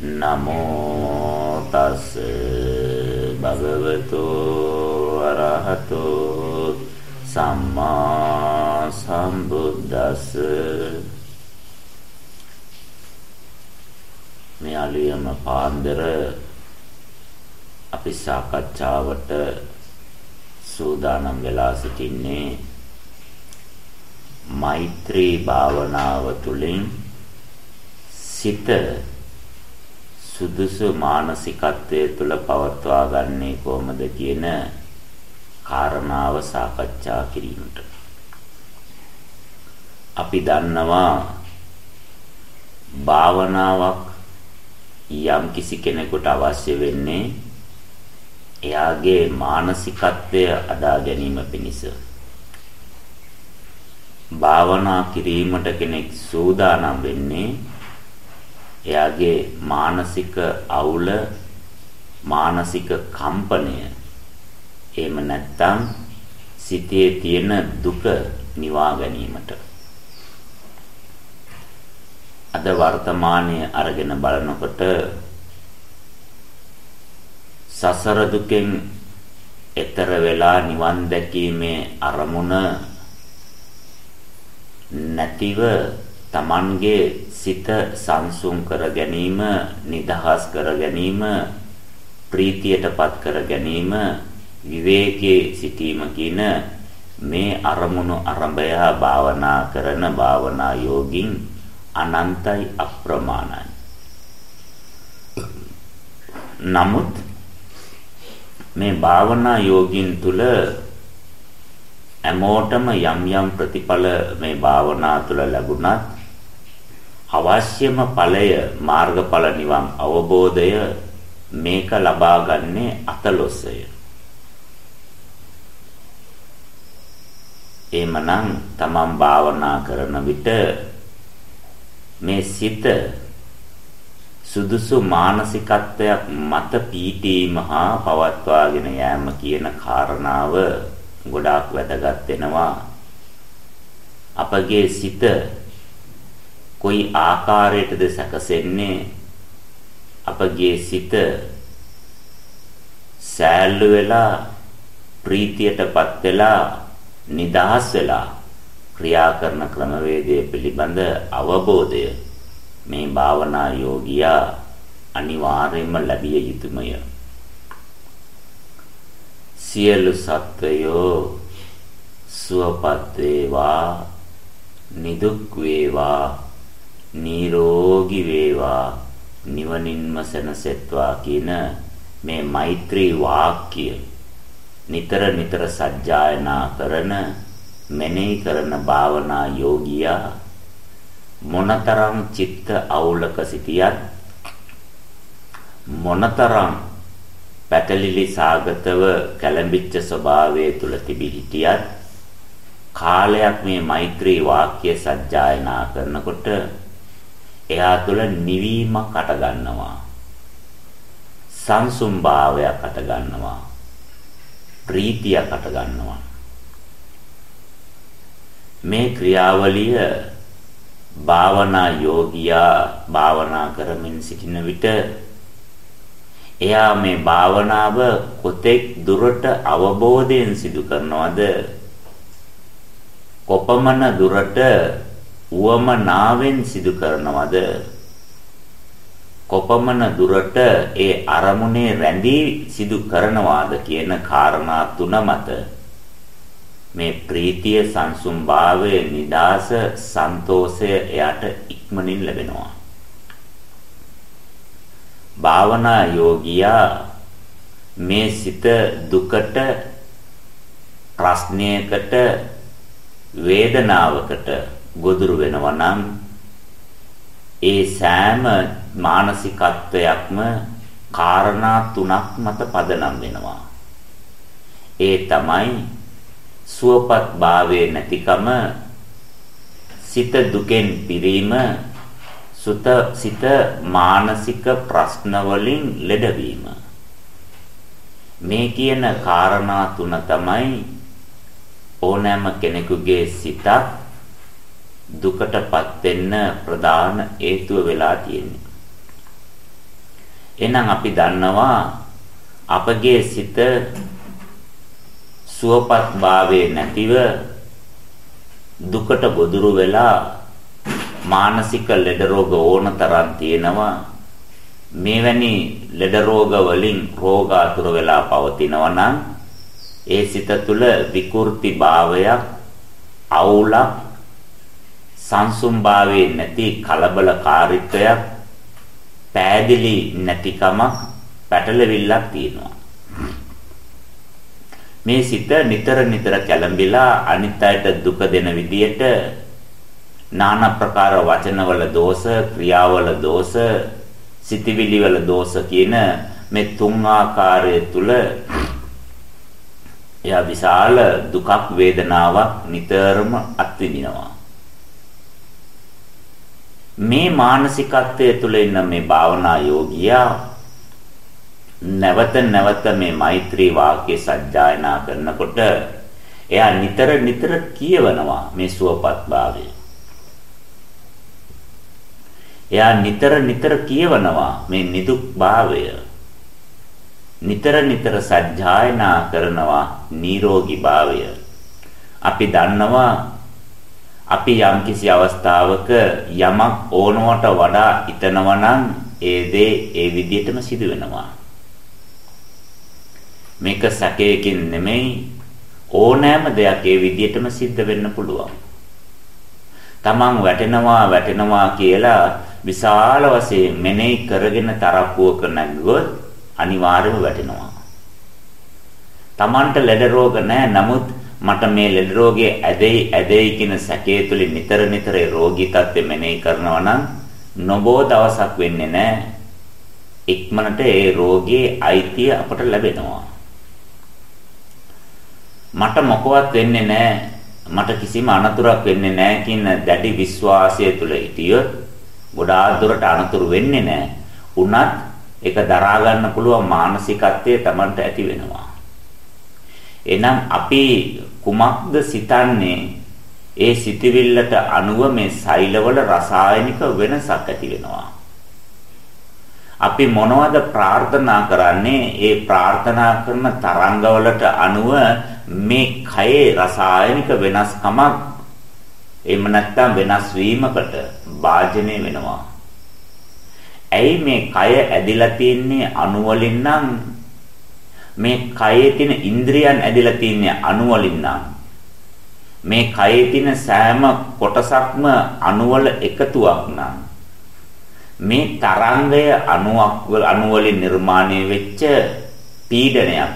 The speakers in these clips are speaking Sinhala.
නමෝ තස් භගවතු අරහතෝ සම්මා සම්බුද්දස්ස මේ අලියම පාන්දර අපි සාකච්ඡාවට සූදානම් වෙලා සිටින්නේ මෛත්‍රී භාවනාව තුළින් සිත සුදුසු මානසිකත්වයේ තුල පවත්වා ගන්නේ කොහොමද කියන කාරණාව සාකච්ඡා කිරීමට. අපි දන්නවා භාවනාවක් යම් කිසි කෙනෙකුට අවශ්‍ය වෙන්නේ එයාගේ මානසිකත්වය අදා ගැනීම පිණිස. භාවනා කිරීමට කෙනෙක් සූදානම් වෙන්නේ එයාගේ මානසික අවුල මානසික කම්පනය එහෙම නැත්නම් සිතේ තියෙන දුක නිවා ගැනීමට. අද වර්තමානයේ අරගෙන බලනකොට සසර දුකෙන් එතර වෙලා නිවන් දැකීමේ අරමුණ නැතිව Tamanගේ සිත සංසුන් කර ගැනීම, නිදහස් කර ගැනීම, ප්‍රීතියටපත් කර ගැනීම, විවේකයේ සිටීම කියන මේ අරමුණු අරඹය භාවනා කරන භාවනා යෝගින් අනන්තයි අප්‍රමාණයි. නමුත් මේ භාවනා යෝගින් තුල හැමෝටම යම් යම් ප්‍රතිඵල මේ භාවනා තුළ ලැබුණත් අවශ්‍යම ඵලය මාර්ගඵල නිවන් අවබෝධය මේක ලබා ගන්නේ අතලොස්සය. එමනම් තමන් භාවනා කරන විට මේ සිත සුදුසු මානසිකත්වයක් මත පීඨීම හා පවත්වාගෙන යෑම කියන කාරණාව ගොඩාක් වැදගත් වෙනවා අපගේ සිත කොයි ආකාරයටද සැකසෙන්නේ අපගේ සිත සෑල්ලු වෙලා ප්‍රීතියටපත් වෙලා නිදහස් වෙලා ක්‍රියා කරන ක්‍රමවේදය පිළිබඳ අවබෝධය මේ භාවනා යෝගියා අනිවාර්යයෙන්ම ලැබිය යුතුමය. සියලු සත්වයෝ සුවපත් වේවා නිදුක් වේවා. නිරෝගී වේවා. නිවනින්ම සැනසෙත්වා කියන මේ මෛත්‍රී වාක්‍ය නිතර නිතර සජ්ජායනා කරන මෙනෙහි කරන භාවනා යෝගියා මොනතරම් චිත්ත අවුලක සිටියත් මොනතරම් පැටලිලි සාගතව කැළඹිච්ච ස්වභාවය තුල තිබී හිටියත් කාලයක් මේ මෛත්‍රී වාක්‍ය සජ්ජායනා කරනකොට එයා තුළ නිවීමක් අට ගන්නවා සංසුම් භාවයක් අට ගන්නවා ප්‍රීතියක් අට ගන්නවා මේ ක්‍රියාවලිය භාවනා යෝගියා භාවනා කරමින් සිටින විට එයා මේ භාවනාව කොතෙක් දුරට අවබෝධයෙන් සිදු කරනවද? කොපමණ දුරට උවමනාවෙන් සිදු කරනවද? කොපමණ දුරට ඒ අරමුණේ රැඳී සිදු කරනවාද කියන කාරණා තුන මත මේ ප්‍රීතිය සංසුම් භාවය නිදාස සන්තෝෂය එයාට ඉක්මනින් ලැබෙනවා. භාවනා යෝගියා මේ සිත දුකට ප්‍රශ්නයකට වේදනාවකට ගොදුරු වෙනවා නම් ඒ සෑම මානසිකත්වයක්ම කාරණා තුනක් මත පදනම් වෙනවා. ඒ තමයි සුවපත් භාවයේ නැතිකම සිත දුකෙන් පිරීම සුත සිත මානසික ප්‍රශ්න වලින් ලෙඩවීම මේ කියන කාරණා තුන තමයි ඕනෑම කෙනෙකුගේ සිතක් දුකටපත් වෙන්න ප්‍රධාන හේතුව වෙලා තියෙන්නේ. එහෙනම් අපි දන්නවා අපගේ සිත සුවපත් භාවයේ නැතිව දුකට ගොදුරු වෙලා මානසික ලෙඩ රෝග ඕන තරම් තියෙනවා. මේවැනි ලෙඩ රෝග වලින් රෝගාතුර වෙලා පවතිනවා නම් ඒ සිත තුළ විකෘති භාවයක් අවුලක් සංසුම් භාවයේ නැති කලබලකාරීත්වයක් පෑදිලි නැතිකමක් පැටලවිල්ලක් තියෙනවා. මේ සිත නිතර නිතර කැළඹිලා අනිත් අයට දුක දෙන විදියට নানা ප්‍රකාර වචනවල දෝෂ ක්‍රියාවල දෝෂ සිතවිලි වල දෝෂ කියන මේ තුන් ආකාරය තුල එයා විශාල දුකක් වේදනාවක් නිතරම අත්විඳිනවා. මේ මානසිකත්වයේ තුල ඉන්න මේ භාවනා යෝගියා නැවත නැවත මේ මෛත්‍රී වාක්‍ය සජ්ජායනා කරනකොට එයා නිතර නිතර කියවනවා මේ සුවපත් භාවය එයා නිතර නිතර කියවනවා මේ නිදුක් භාවය. නිතර නිතර සජ්ජායනා කරනවා නිරෝගී භාවය. අපි දන්නවා අපි යම්කිසි අවස්ථාවක යමක් ඕනවට වඩා හිතනවා නම් ඒ දේ ඒ විදිහටම සිදු වෙනවා. මේක සැකයකින් නෙමෙයි ඕනෑම දෙයක් ඒ විදිහටම සිද්ධ වෙන්න පුළුවන්. තමන් වැටෙනවා වැටෙනවා කියලා විශාල වශයෙන් මෙනෙහි කරගෙන තරප්පුවක නැගුවොත් අනිවාර්යයෙන්ම වැටෙනවා. Tamanට ලෙඩ රෝග නැහැ. නමුත් මට මේ ලෙඩ රෝගේ ඇදෙයි ඇදෙයි කියන සැකයේ තුලින් නිතර නිතර රෝගී තත්ත්වෙ මෙනෙහි කරනවා නම් නොබෝ දවසක් වෙන්නේ නැහැ. ඉක්මනට ඒ රෝගයේ අයිතිය අපට ලැබෙනවා. මට මොකවත් වෙන්නේ නැහැ. මට කිසිම අනතුරක් වෙන්නේ නැහැ කියන දැඩි විශ්වාසය තුල හිටියොත් ගොඩාක් දුරට අනතුරු වෙන්නේ නැහැ. උනත් ඒක දරා ගන්න පුළුවන් මානසිකත්වය Tamanට ඇති වෙනවා. එහෙනම් අපි කුමක්ද සිතන්නේ? ඒ සිතවිල්ලට අනුව මේ සෛලවල රසායනික වෙනසක් ඇති වෙනවා. අපි මොනවද ප්‍රාර්ථනා කරන්නේ? ඒ ප්‍රාර්ථනා කරන තරංගවලට අනුව මේ කයේ රසායනික වෙනස්කමක් එහෙම නැත්නම් වෙනස් වීමකට භාජනය වෙනවා. ඇයි මේ කය ඇදිලා තින්නේ අණු වලින් නම් මේ කයේ තියෙන ඉන්ද්‍රියන් ඇදිලා තින්නේ අණු වලින් නම් මේ කයේ තියෙන සෑම කොටසක්ම අණු වල එකතුවක් නම් මේ තරංගය අණුවක් අණු වලින් නිර්මාණය වෙච්ච පීඩනයක්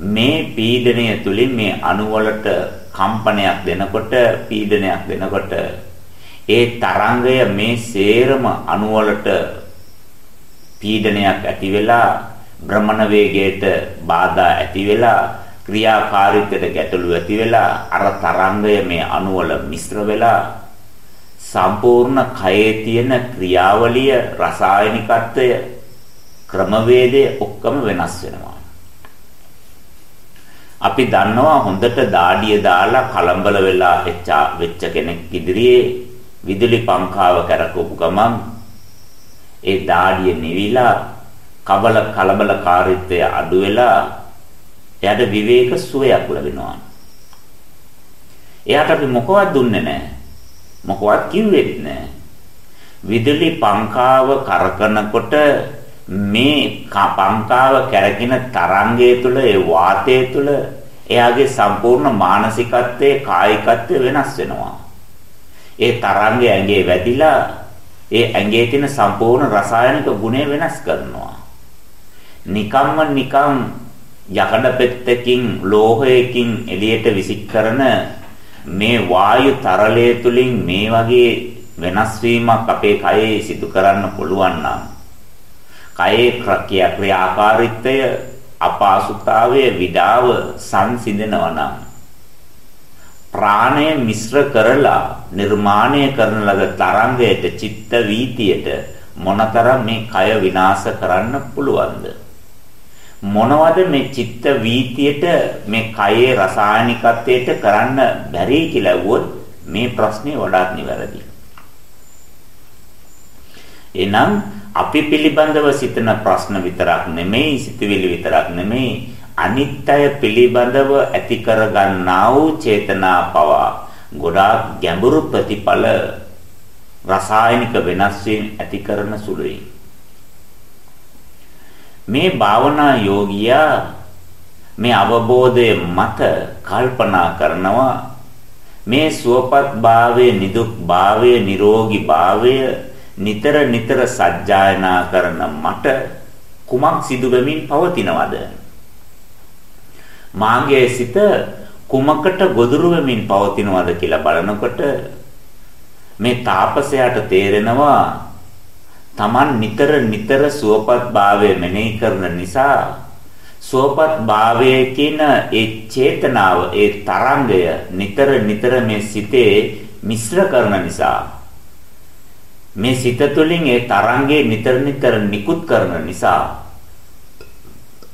මේ පීඩනය තුලින් මේ අණු වලට කම්පනයක් දෙනකොට පීඩනයක් දෙනකොට ඒ තරංගය මේ සේරම අණු වලට පීඩනයක් ඇති වෙලා භ්‍රමණ වේගයට බාධා ඇති වෙලා ක්‍රියාකාරීත්වයට ගැටලු ඇති වෙලා අර තරංගය මේ අණු වල මිශ්‍ර වෙලා සම්පූර්ණ කයේ තියෙන ක්‍රියාවලිය රසායනිකත්වය ක්‍රමවේදය ඔක්කොම වෙනස් වෙනවා. අපි දන්නවා හොඳට දාඩිය දාලා කලම්බල වෙලා වෙච්ච කෙනෙක් ඉදිරියේ විදුලි පංකාව කරකවපු ගමන් ඒ දාඩිය නිවිලා කබල කලබලකාරීත්වය අඩු වෙලා එයාට විවේක සුවයක් ලැබෙනවා. එයාට අපි මොකවත් දුන්නේ නැහැ. මොකවත් කිව්වෙත් නැහැ. විදුලි පංකාව කරකනකොට මේ පංකාව කැරගෙන තරංගය තුළ ඒ වාතය තුළ එයාගේ සම්පූර්ණ මානසිකත්වයේ කායිකත්වය වෙනස් වෙනවා. ඒ තරංගය ඇඟේ වැදිලා ඒ ඇඟේ තියෙන සම්පූර්ණ රසායනික ගුණය වෙනස් කරනවා. නිකම්ම නිකම් යකඩ පෙත්තකින් ලෝහයකින් එළියට විසික් කරන මේ වායු තරලය තුලින් මේ වගේ වෙනස් වීමක් අපේ කයේ සිදු කරන්න පුළුවන් නම් කයේ ක්‍රියාකාරීත්වය අපහසුතාවය විඩාව සංසිඳනවා නම් ප්‍රාණය මිශ්‍ර කරලා නිර්මාණය කරන ලද තරංගයට චිත්ත වීතියට මොනතරම් මේ කය විනාශ කරන්න පුළුවන්ද? මොනවද මේ චිත්ත වීතියට මේ කයේ රසායනිකත්වයට කරන්න බැරි කියලා වුවොත් මේ ප්‍රශ්නේ වඩාත් නිවැරදි. එනම් අපි පිළිබඳව සිතන ප්‍රශ්න විතරක් නෙමෙයි සිතවිලි විතරක් නෙමෙයි අනිත්‍ය පිළිබඳව ඇති කරගන්නා වූ චේතනා පවා ගොඩාක් ගැඹුරු ප්‍රතිඵල රසායනික වෙනස් වීම ඇති කරන සුළුයි මේ භාවනා යෝගියා මේ අවබෝධය මත කල්පනා කරනවා. මේ සුවපත් භාවය නිදුක් භාවය නිරෝගී භාවය නිතර නිතර සජ්ජායනා කරන මට කුමක් සිදු වෙමින් පවතිනවද? මාගේ සිත කුමකට ගොදුරු වෙමින් පවතිනවද කියලා බලනකොට මේ තාපසයාට තේරෙනවා Taman නිතර නිතර සුවපත් භාවය මෙනෙහි කරන නිසා සුවපත් භාවයේ කියන ඒ චේතනාව ඒ තරංගය නිතර නිතර මේ සිතේ මිශ්‍ර කරන නිසා මේ සිත තුළින් ඒ තරංගේ නිතර නිතර නිකුත් කරන නිසා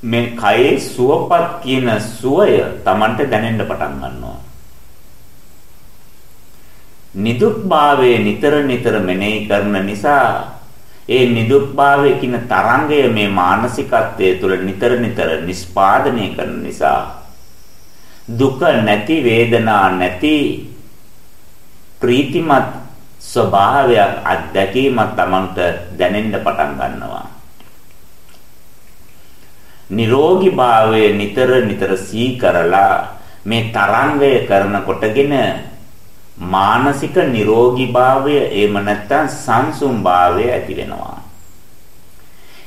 මේ කයේ සුවපත් කියන සුවය Tamanට දැනෙන්න පටන් ගන්නවා. නිදුක් භාවයේ නිතර නිතර මෙනෙහි කරන නිසා ඒ නිදුක්භාවයේ කියන තරංගය මේ මානසිකත්වයේ තුල නිතර නිතර නිස්පාදනය කරන නිසා දුක නැති වේදනා නැති ප්‍රීතිමත් ස්වභාවයක් අත්දැකීමක් Tamanට දැනෙන්න පටන් ගන්නවා. නිරෝගී භාවයේ නිතර නිතර සී කරලා මේ තරංගය කරන කොටගෙන මානසික නිරෝගීභාවය එහෙම නැත්නම් සංසුම්භාවය ඇති වෙනවා.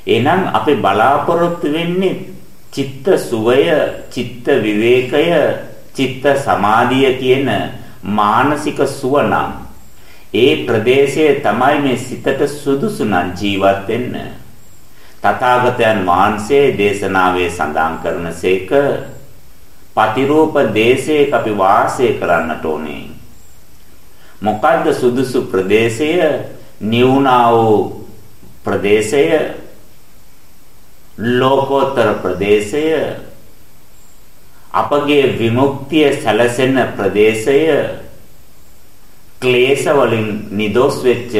එහෙනම් අපි බලාපොරොත්තු වෙන්නේ චිත්ත සුවය, චිත්ත විවේකය, චිත්ත සමාධිය කියන මානසික සුවනම් ඒ ප්‍රදේශයේ තමයි මේ සිතට සුදුසු නම් ජීවත් වෙන්න. තථාගතයන් වහන්සේ දේශනාවේ සඳහන් කරනසේක පතිරූප දේශයක අපි වාසය කරන්නට ඕනේ. මොකද්ද සුදුසු ප්‍රදේශය? නිවුණා වූ ප්‍රදේශය? ලෝකෝත්තර ප්‍රදේශය? අපගේ විමුක්තිය සැලසෙන ප්‍රදේශය? ක්ලේශ වලින් නිදොස් වෙච්ච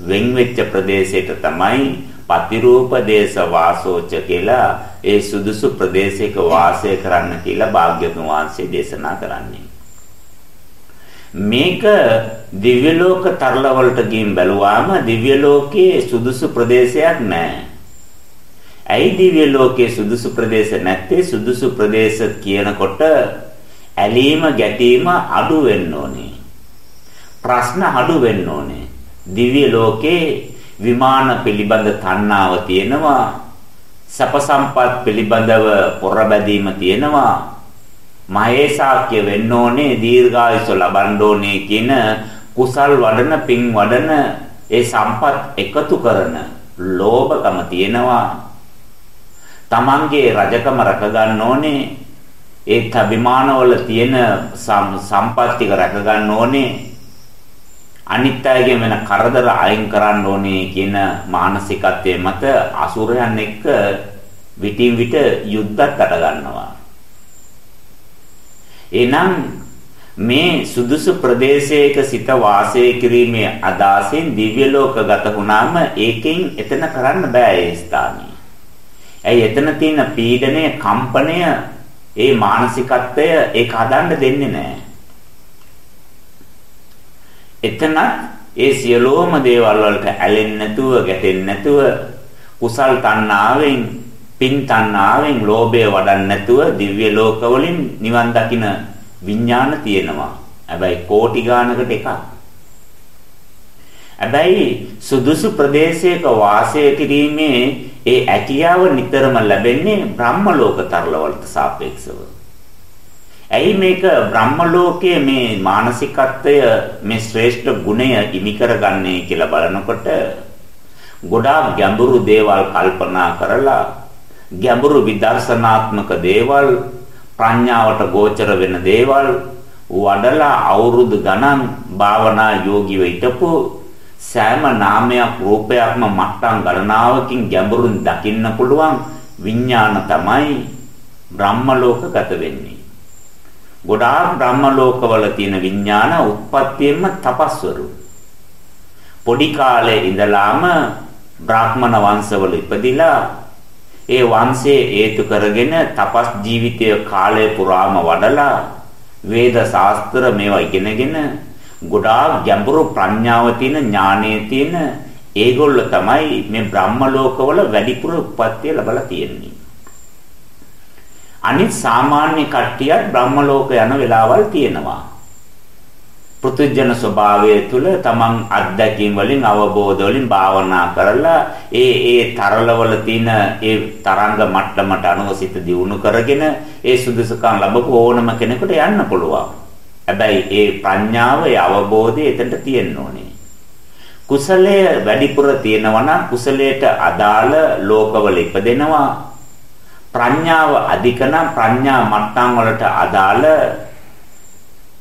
වෙන් වෙච්ච ප්‍රදේශයට තමයි පතිරූප දේශ වාසෝච කියලා ඒ සුදුසු ප්‍රදේශයක වාසය කරන්න කියලා භාග්‍යතුන් වහන්සේ දේශනා කරන්නේ. මේක දිව්‍ය ලෝක තරල වලට ගින් බැලුවාම දිව්‍ය ලෝකයේ සුදුසු ප්‍රදේශයක් නැහැ. ඇයි දිව්‍ය ලෝකයේ සුදුසු ප්‍රදේශ නැත්තේ? සුදුසු ප්‍රදේශ කියනකොට ඇලීම ගැටීම අඩු වෙන්න ඕනේ. ප්‍රශ්න අඩු වෙන්න ඕනේ. දිව්‍ය ලෝකේ විමාන පිළිබඳ තණ්හාව තියෙනවා. සප සම්පත් පිළිබඳව පොරබැදීම තියෙනවා. මහේසාක්‍ය වෙන්න ඕනේ දීර්ඝායුෂ ලබන්න ඕනේ කියන කුසල් වඩන පින් වඩන ඒ සම්පත් එකතු කරන ලෝභකම තියෙනවා. තමන්ගේ රජකම රැක ගන්න ඕනේ. ඒ අභිමානවල තියෙන සම්පත් ටික රැක ගන්න ඕනේ. අනිත් අයගේ වෙන කරදර අයින් කරන්න ඕනේ කියන මානසිකත්වයේ මත අසුරයන් එක්ක විටින් විට යුද්ධත් අට ගන්නවා. එනම් මේ සුදුසු ප්‍රදේශයක සිත වාසය කිරීමේ අදාසෙන් දිව්‍ය ලෝකගත වුණාම ඒකෙන් එතන කරන්න බෑ ඒ ස්ථානේ. ඇයි එතන තියෙන පීඩනය, කම්පනය, ඒ මානසිකත්වය ඒක හදන්න දෙන්නේ නැහැ. එතනත් ඒ සියලෝම දේවල් වලට ඇලෙන්නේ නැතුව, ගැටෙන්නේ නැතුව කුසල් තණ්හාවෙන් පින් තණ්හාවෙන් ලෝභය වඩන්නේ නැතුව දිව්‍ය ලෝකවලින් නිවන් දකින විඥාන තියෙනවා. හැබැයි කෝටි ගානකට එකක්. හැබැයි සුදුසු ප්‍රදේශයක වාසය කිරීමේ ඒ ඇකියාව නිතරම ලැබෙන්නේ බ්‍රහ්ම ලෝක තරලවලට සාපේක්ෂව. ඇයි මේක බ්‍රහ්ම ලෝකයේ මේ මානසිකත්වය මේ ශ්‍රේෂ්ඨ ගුණය ඉමි කරගන්නේ කියලා බලනකොට ගොඩාක් ගැඹුරු දේවල් කල්පනා කරලා ගැඹුරු විදර්ශනාත්මක දේවල් ප්‍රඥාවට ගෝචර වෙන දේවල් වඩලා අවුරුදු ගණන් භාවනා යෝගීව හිටපු සෑම නාමයක් රූපයක්ම මට්ටම් ගණනාවකින් ගැඹුරින් දකින්න පුළුවන් විඥාන තමයි බ්‍රහ්ම ලෝකගත වෙන්නේ. ගොඩාක් බ්‍රහ්ම ලෝකවල තියෙන විඥාන උත්පත්තියෙන්ම තපස්වරු. පොඩි කාලේ ඉඳලාම බ්‍රාහ්මණ වංශවල ඉපදිලා ඒ වංශයේ හේතු කරගෙන තපස් ජීවිතය කාලය පුරාම වඩලා වේද ශාස්ත්‍ර මේවා ඉගෙනගෙන ගොඩාක් ගැඹුරු ප්‍රඥාව තියෙන ඥානයේ තියෙන ඒගොල්ල තමයි මේ බ්‍රහ්ම ලෝකවල වැඩිපුර උප්පත්තිය ලැබලා තියෙන්නේ. අනිත් සාමාන්‍ය කට්ටියත් බ්‍රහ්ම ලෝක යන වෙලාවල් තියෙනවා. පෘථුජන ස්වභාවය තුළ තමන් අත්දැකීම් වලින් අවබෝධ වලින් භාවනා කරලා ඒ ඒ තරලවල තියෙන ඒ තරංග මට්ටමට අනුව සිත දියුණු කරගෙන ඒ සුදුසුකම් ලැබපු ඕනම කෙනෙකුට යන්න පුළුවන්. හැබැයි ඒ ප්‍රඥාව ඒ අවබෝධය එතනට තියෙන්න ඕනේ. කුසලය වැඩිපුර තියෙනවා නම් කුසලයට අදාළ ලෝකවල ඉපදෙනවා. ප්‍රඥාව අධික නම් ප්‍රඥා මට්ටම් වලට අදාළ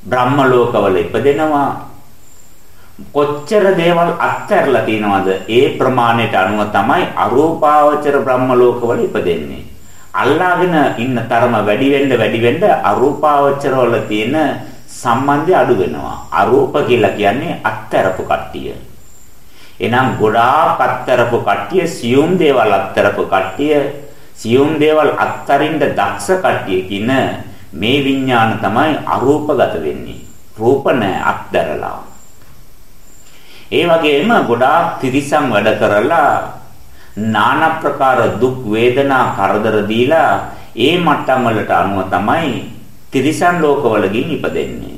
බ්‍රහ්ම ලෝකවල ඉපදෙනවා. කොච්චර දේවල් අත්හැරලා තියනවද? ඒ ප්‍රමාණයට අනුව තමයි අරූපාවචර බ්‍රහ්ම ලෝකවල ඉපදෙන්නේ. අල්ලාගෙන ඉන්න තරම වැඩි වෙන්න වැඩි වෙන්න අරූපාවචර වල තියෙන සම්බන්ධය අඩු වෙනවා. අරූප කියලා කියන්නේ අත්හැරපු කට්ටිය. එනම් ගොඩාක් අත්හැරපු කට්ටිය සියුම් දේවල් අත්හැරපු කට්ටිය සියුම් දේවල් අත්තරින්න දක්ෂ කට්ටිය කියන මේ විඥාන තමයි අරූපගත වෙන්නේ. රූප නැහැ අත්දරලා. ඒ වගේම ගොඩාක් තිරිසන් වැඩ කරලා নানা ප්‍රකාර දුක් වේදනා කරදර දීලා ඒ මට්ටම් වලට අනුව තමයි තිරිසන් ලෝකවලකින් ඉපදෙන්නේ.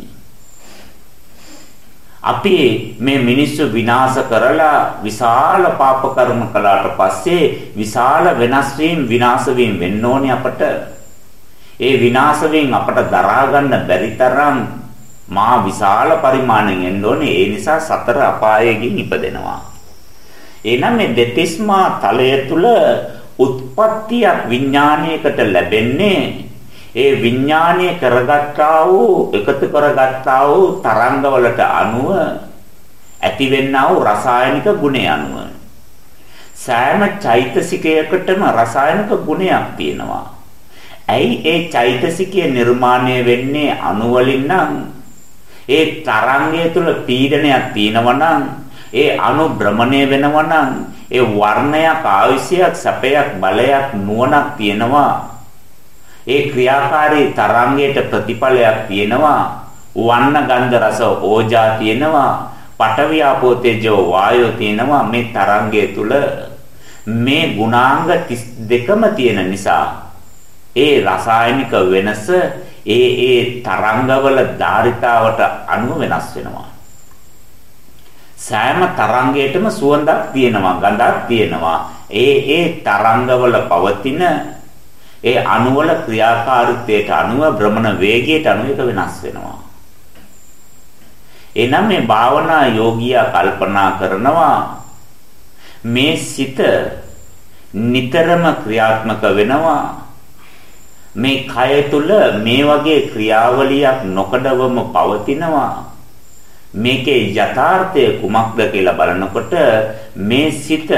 අපි මේ මිනිස්සු විනාශ කරලා විශාල පාප කර්ම කළාට පස්සේ විශාල වෙනස් වීම විනාශ වීම වෙන්න ඕනේ අපට. ඒ විනාශයෙන් අපට දරා ගන්න බැරි තරම් මා විශාල පරිමාණයෙන් එන්න ඕනේ. ඒ නිසා සතර අපායකින් ඉපදෙනවා. එනම් මේ දෙතිස්මා තලය තුල උත්පත්තියක් විඥානයකට ලැබෙන්නේ ඒ විඥානය කරගත්තා වූ එකතු කරගත්තා වූ තරංගවලට අනුව ඇතිවෙන්නා වූ රසායනික ගුණය අනුව සෑම චෛතසිකයකටම රසායනික ගුණයක් තියෙනවා ඇයි ඒ චෛතසිකය නිර්මාණය වෙන්නේ අණු වලින් නම්? ඒ තරංගය තුල පීඩනයක් තියෙනවා නම් ඒ අණු භ්‍රමණය වෙනවා නම් ඒ වර්ණයක් ආයුෂයක් සැපයක් බලයක් නුවණක් තියෙනවා. ඒ ක්‍රියාකාරී තරංගයට ප්‍රතිඵලයක් තියෙනවා. වර්ණ ගන්ධ රස ඕජා තියෙනවා. පඨවි ආපෝ තේජෝ වායෝ තියෙනවා මේ තරංගය තුල මේ ගුණාංග 32ම තියෙන නිසා ඒ රසායනික වෙනස ඒ ඒ තරංගවල ධාරිතාවට අනුව වෙනස් වෙනවා. සෑම තරංගයකටම සුවඳක් තියෙනවා, ගඳක් තියෙනවා. ඒ ඒ තරංගවල පවතින ඒ අණුවල ක්‍රියාකාරීත්වයට අනුව භ්‍රමණ වේගයට අනුව එක වෙනස් වෙනවා. එනම් මේ භාවනා යෝගියා කල්පනා කරනවා මේ සිත නිතරම ක්‍රියාත්මක වෙනවා මේ කය තුල මේ වගේ ක්‍රියාවලියක් නොකඩවම පවතිනවා. මේකේ යථාර්ථය කුමක්ද කියලා බලනකොට මේ සිත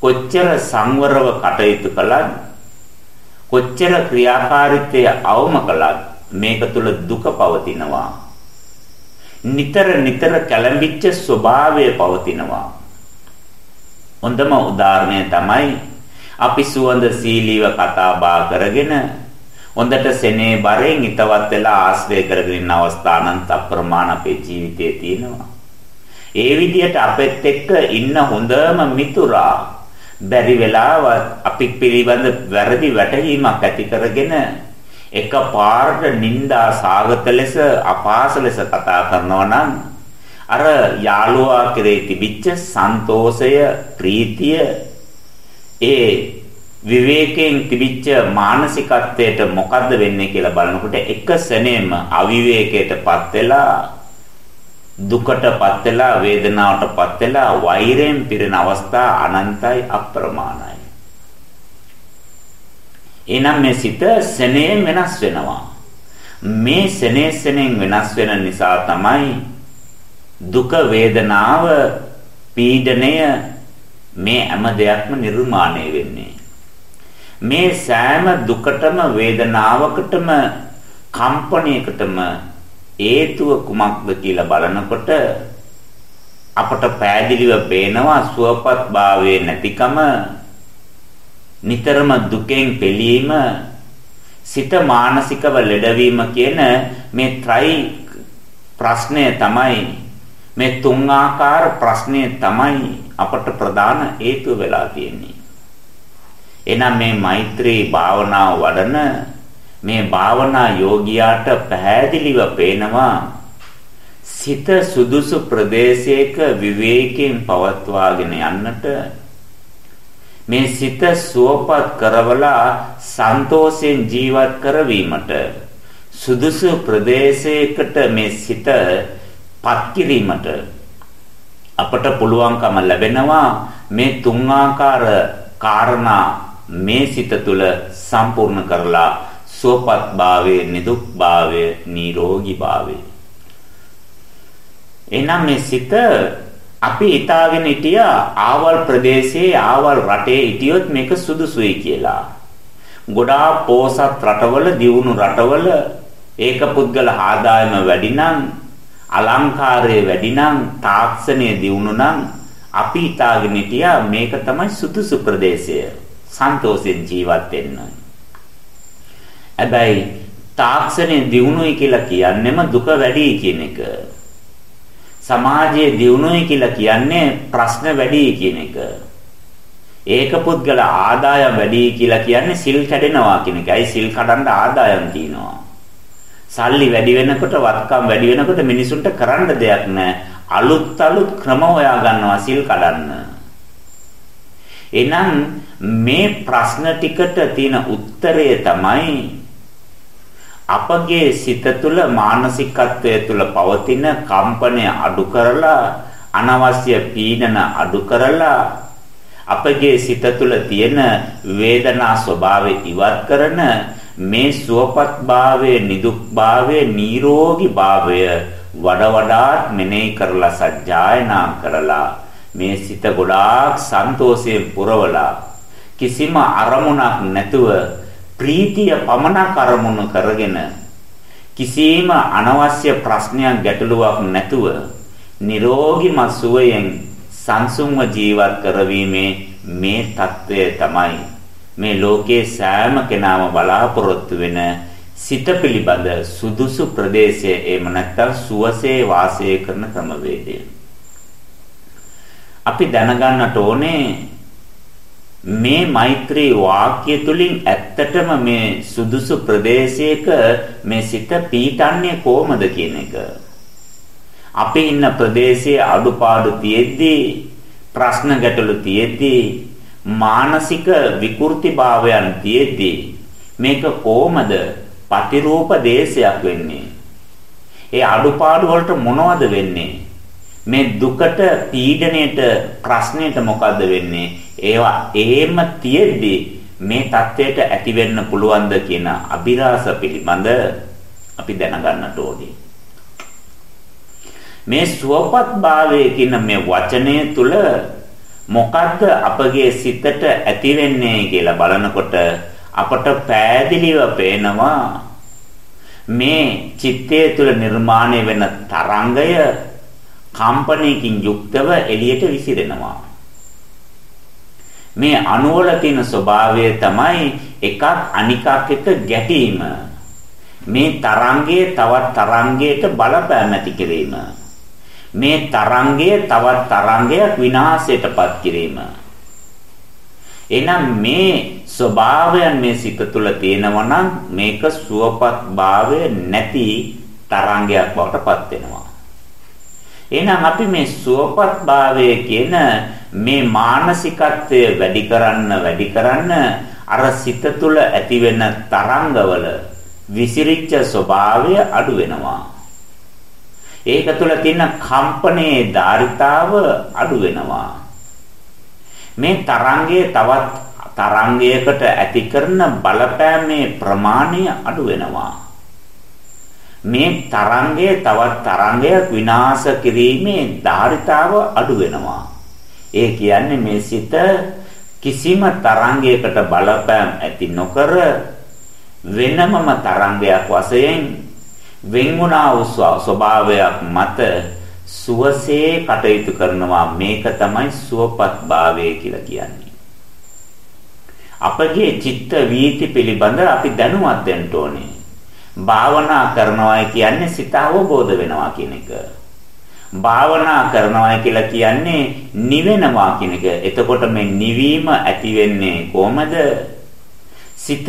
කොච්චර සංවරව කටයුතු කළත් කොච්චර ක්‍රියාකාරීත්වය අවම කළත් මේක තුල දුක පවතිනවා. නිතර නිතර කැළඹිච්ච ස්වභාවය පවතිනවා. හොඳම උදාහරණය තමයි අපි සුවඳ සීලීව කතා බහ කරගෙන හොඳට සෙනේ බරෙන් හිතවත් වෙලා ආශ්‍රය කරගෙන ඉන්න අවස්ථා අනන්ත අප්‍රමාණ අපේ ජීවිතයේ තියෙනවා. ඒ විදිහට අපෙත් එක්ක ඉන්න හොඳම මිතුරා බැරි වෙලාවත් අපි පිළිබඳ වැරදි වැටහීමක් ඇති කරගෙන එක පාරට නිന്ദා සාගත ලෙස අපාස ලෙස කතා කරනවා නම් අර යාළුවා කෙරේ තිබිච්ච සන්තෝෂය ප්‍රීතිය ඒ විවේකයෙන් තිබිච්ච මානසිකත්වයට මොකද්ද වෙන්නේ කියලා බලනකොට එක සෙනෙම අවිවේකයටපත් වෙලා දුකටපත් වෙලා වේදනාවටපත් වෙලා වෛරයෙන් පිරෙන අවස්ථා අනන්තයි අප්‍රමාණයි. එනම් මේ සිත සෙනෙන් වෙනස් වෙනවා. මේ සෙනෙන් සෙනෙන් වෙනස් වෙන නිසා තමයි දුක වේදනාව පීඩණය මේ හැම දෙයක්ම නිර්මාණය වෙන්නේ. මේ සෑම දුකටම වේදනාවකටම කම්පණයකටම හේතුව කුමක්ද කියලා බලනකොට අපට පෑදිලිව පේනවා සුවපත් භාවයේ නැතිකම නිතරම දුකෙන් පෙළීම සිත මානසිකව ලෙඩවීම කියන මේ ත්‍රයි ප්‍රශ්නය තමයි මේ තුන් ආකාර ප්‍රශ්නය තමයි අපට ප්‍රධාන හේතුව වෙලා තියෙන්නේ. එහෙනම් මේ මෛත්‍රී භාවනාව වඩන මේ භාවනා යෝගියාට පැහැදිලිව පේනවා සිත සුදුසු ප්‍රදේශයක විවේකයෙන් පවත්වාගෙන යන්නට මේ සිත සුවපත් කරවලා සන්තෝෂයෙන් ජීවත් කරවීමට සුදුසු ප්‍රදේශයකට මේ සිත පත් කිරීමට අපට පුළුවන්කම ලැබෙනවා මේ තුන් ආකාර කාරණා මේ සිත තුළ සම්පූර්ණ කරලා සුවපත් භාවයේ නිදුක් භාවයේ නිරෝගී භාවයේ එහෙනම් මේ සිත අපි හිතාගෙන හිටියා ආවල් ප්‍රදේශයේ ආවල් රටේ හිටියොත් මේක සුදුසුයි කියලා. ගොඩාක් පෝසත් රටවල දියුණු රටවල ඒක පුද්ගල ආදායම වැඩි නම් අලංකාරය වැඩි නම් තාක්ෂණය දියුණු නම් අපි හිතාගෙන හිටියා මේක තමයි සුදුසු ප්‍රදේශය. සන්තෝෂෙන් ජීවත් වෙන්න. හැබැයි තාක්ෂණය දියුණුයි කියලා කියන්නේම දුක වැඩි කියන එක. සමාජයේ දියුණුවයි කියලා කියන්නේ ප්‍රශ්න වැඩි කියන එක. ඒක පුද්ගල ආදායම් වැඩි කියලා කියන්නේ සිල් කැඩෙනවා කියන එකයි සිල් කඩන්න ආදායම් තියෙනවා. සල්ලි වැඩි වෙනකොට වත්කම් වැඩි වෙනකොට මිනිසුන්ට කරන්න දෙයක් නැහැ. අලුත් අලුත් ක්‍රම හොයා ගන්නවා සිල් කඩන්න. එහෙනම් මේ ප්‍රශ්න ටිකට තියෙන උත්තරය තමයි අපගේ සිත තුළ මානසිකත්වය තුළ පවතින කම්පනය අඩු කරලා අනවශ්‍ය පීඩන අඩු කරලා අපගේ සිත තුළ තියෙන වේදනා ස්වභාවය ඉවත් කරන මේ සුවපත් භාවයේ නිදුක් භාවයේ නිරෝගී භාවය වඩා වඩාත් මෙනෙහි කරලා සජ්ජායනා කරලා මේ සිත ගොඩාක් සන්තෝෂයෙන් පුරවලා කිසිම අරමුණක් නැතුව ප්‍රීතිය පමණක් අරමුණු කරගෙන කිසිම අනවශ්‍ය ප්‍රශ්නයක් ගැටලුවක් නැතුව නිරෝගීමත් සුවයෙන් සංසුන්ව ජීවත් කරවීමේ මේ తත්වය තමයි මේ ලෝකයේ සෑම කෙනාම බලාපොරොත්තු වෙන සිත පිළිබඳ සුදුසු ප්‍රදේශයේ එහෙම නැත්නම් සුවසේ වාසය කරන ක්‍රමවේදය. අපි දැනගන්නට ඕනේ මේ මෛත්‍රී වාක්‍ය තුලින් ඇත්තටම මේ සුදුසු ප්‍රදේශයක මේ සිත පීඩන්නේ කොහමද කියන එක. අපි ඉන්න ප්‍රදේශයේ අඩුපාඩු තියෙද්දී ප්‍රශ්න ගැටලු තියෙද්දී මානසික විකෘතිභාවයන් තියෙද්දී මේක කොහමද ප්‍රතිරූප දේශයක් වෙන්නේ? ඒ අඩුපාඩු වලට මොනවද වෙන්නේ? මේ දුකට පීඩණයට ප්‍රශ්නෙට මොකද්ද වෙන්නේ? ඒවා එහෙම තියෙද්දි මේ தത്വයට ඇති වෙන්න පුළුවන්ද කියන අභිරහස පිළිබඳ අපි දැනගන්නට ඕනේ. මේ සුවපත්භාවය කියන මේ වචනය තුල මොකද්ද අපගේ සිතට ඇති වෙන්නේ කියලා බලනකොට අපට පෑදිලිව පේනවා මේ චිත්තය තුල නිර්මාණය වෙන තරංගය කම්පණයකින් යුක්තව එළියට විසිරෙනවා මේ අණුවල තියෙන ස්වභාවය තමයි එකක් අනිකක් එක්ක ගැටීම. මේ තරංගයේ තවත් තරංගයකට බලපෑම ඇති කිරීම. මේ තරංගය තවත් තරංගයක් විනාශයටපත් කිරීම. එහෙනම් මේ ස්වභාවයන් මේ සිත තුළ තියෙනවා නම් මේක සුවපත් භාවය නැති තරංගයක් බවට පත් වෙනවා. එහෙනම් අපි මේ සුවපත් භාවය කියන මේ මානසිකත්වය වැඩි කරන්න වැඩි කරන්න අර සිත තුළ ඇතිවෙන තරංගවල විසිරිච්ච ස්වභාවය අඩු වෙනවා. ඒක තුළ තියෙන කම්පනයේ ධාරිතාව අඩු වෙනවා. මේ තරංගයේ තවත් තරංගයකට ඇති කරන බලපෑමේ ප්‍රමාණය අඩු වෙනවා. මේ තරංගය තවත් තරංගයක් විනාශ කිරීමේ ධාරිතාව අඩු වෙනවා. ඒ කියන්නේ මේ සිත කිසිම තරංගයකට බලපෑම් ඇති නොකර වෙනමම තරංගයක් වශයෙන් වෙන්ුණා වූ ස්වභාවයක් මත සුවසේ කටයුතු කරනවා මේක තමයි සුවපත් භාවය කියලා කියන්නේ. අපගේ චිත්ත වීති පිළිබඳ අපි දැනුවත් වෙන්න ඕනේ. භාවනා කරනවා කියන්නේ සිත අවබෝධ වෙනවා කියන එක. භාවනා කරනවා කියලා කියන්නේ නිවෙනවා කියන එක. එතකොට මේ නිවීම ඇති වෙන්නේ කොහමද? සිත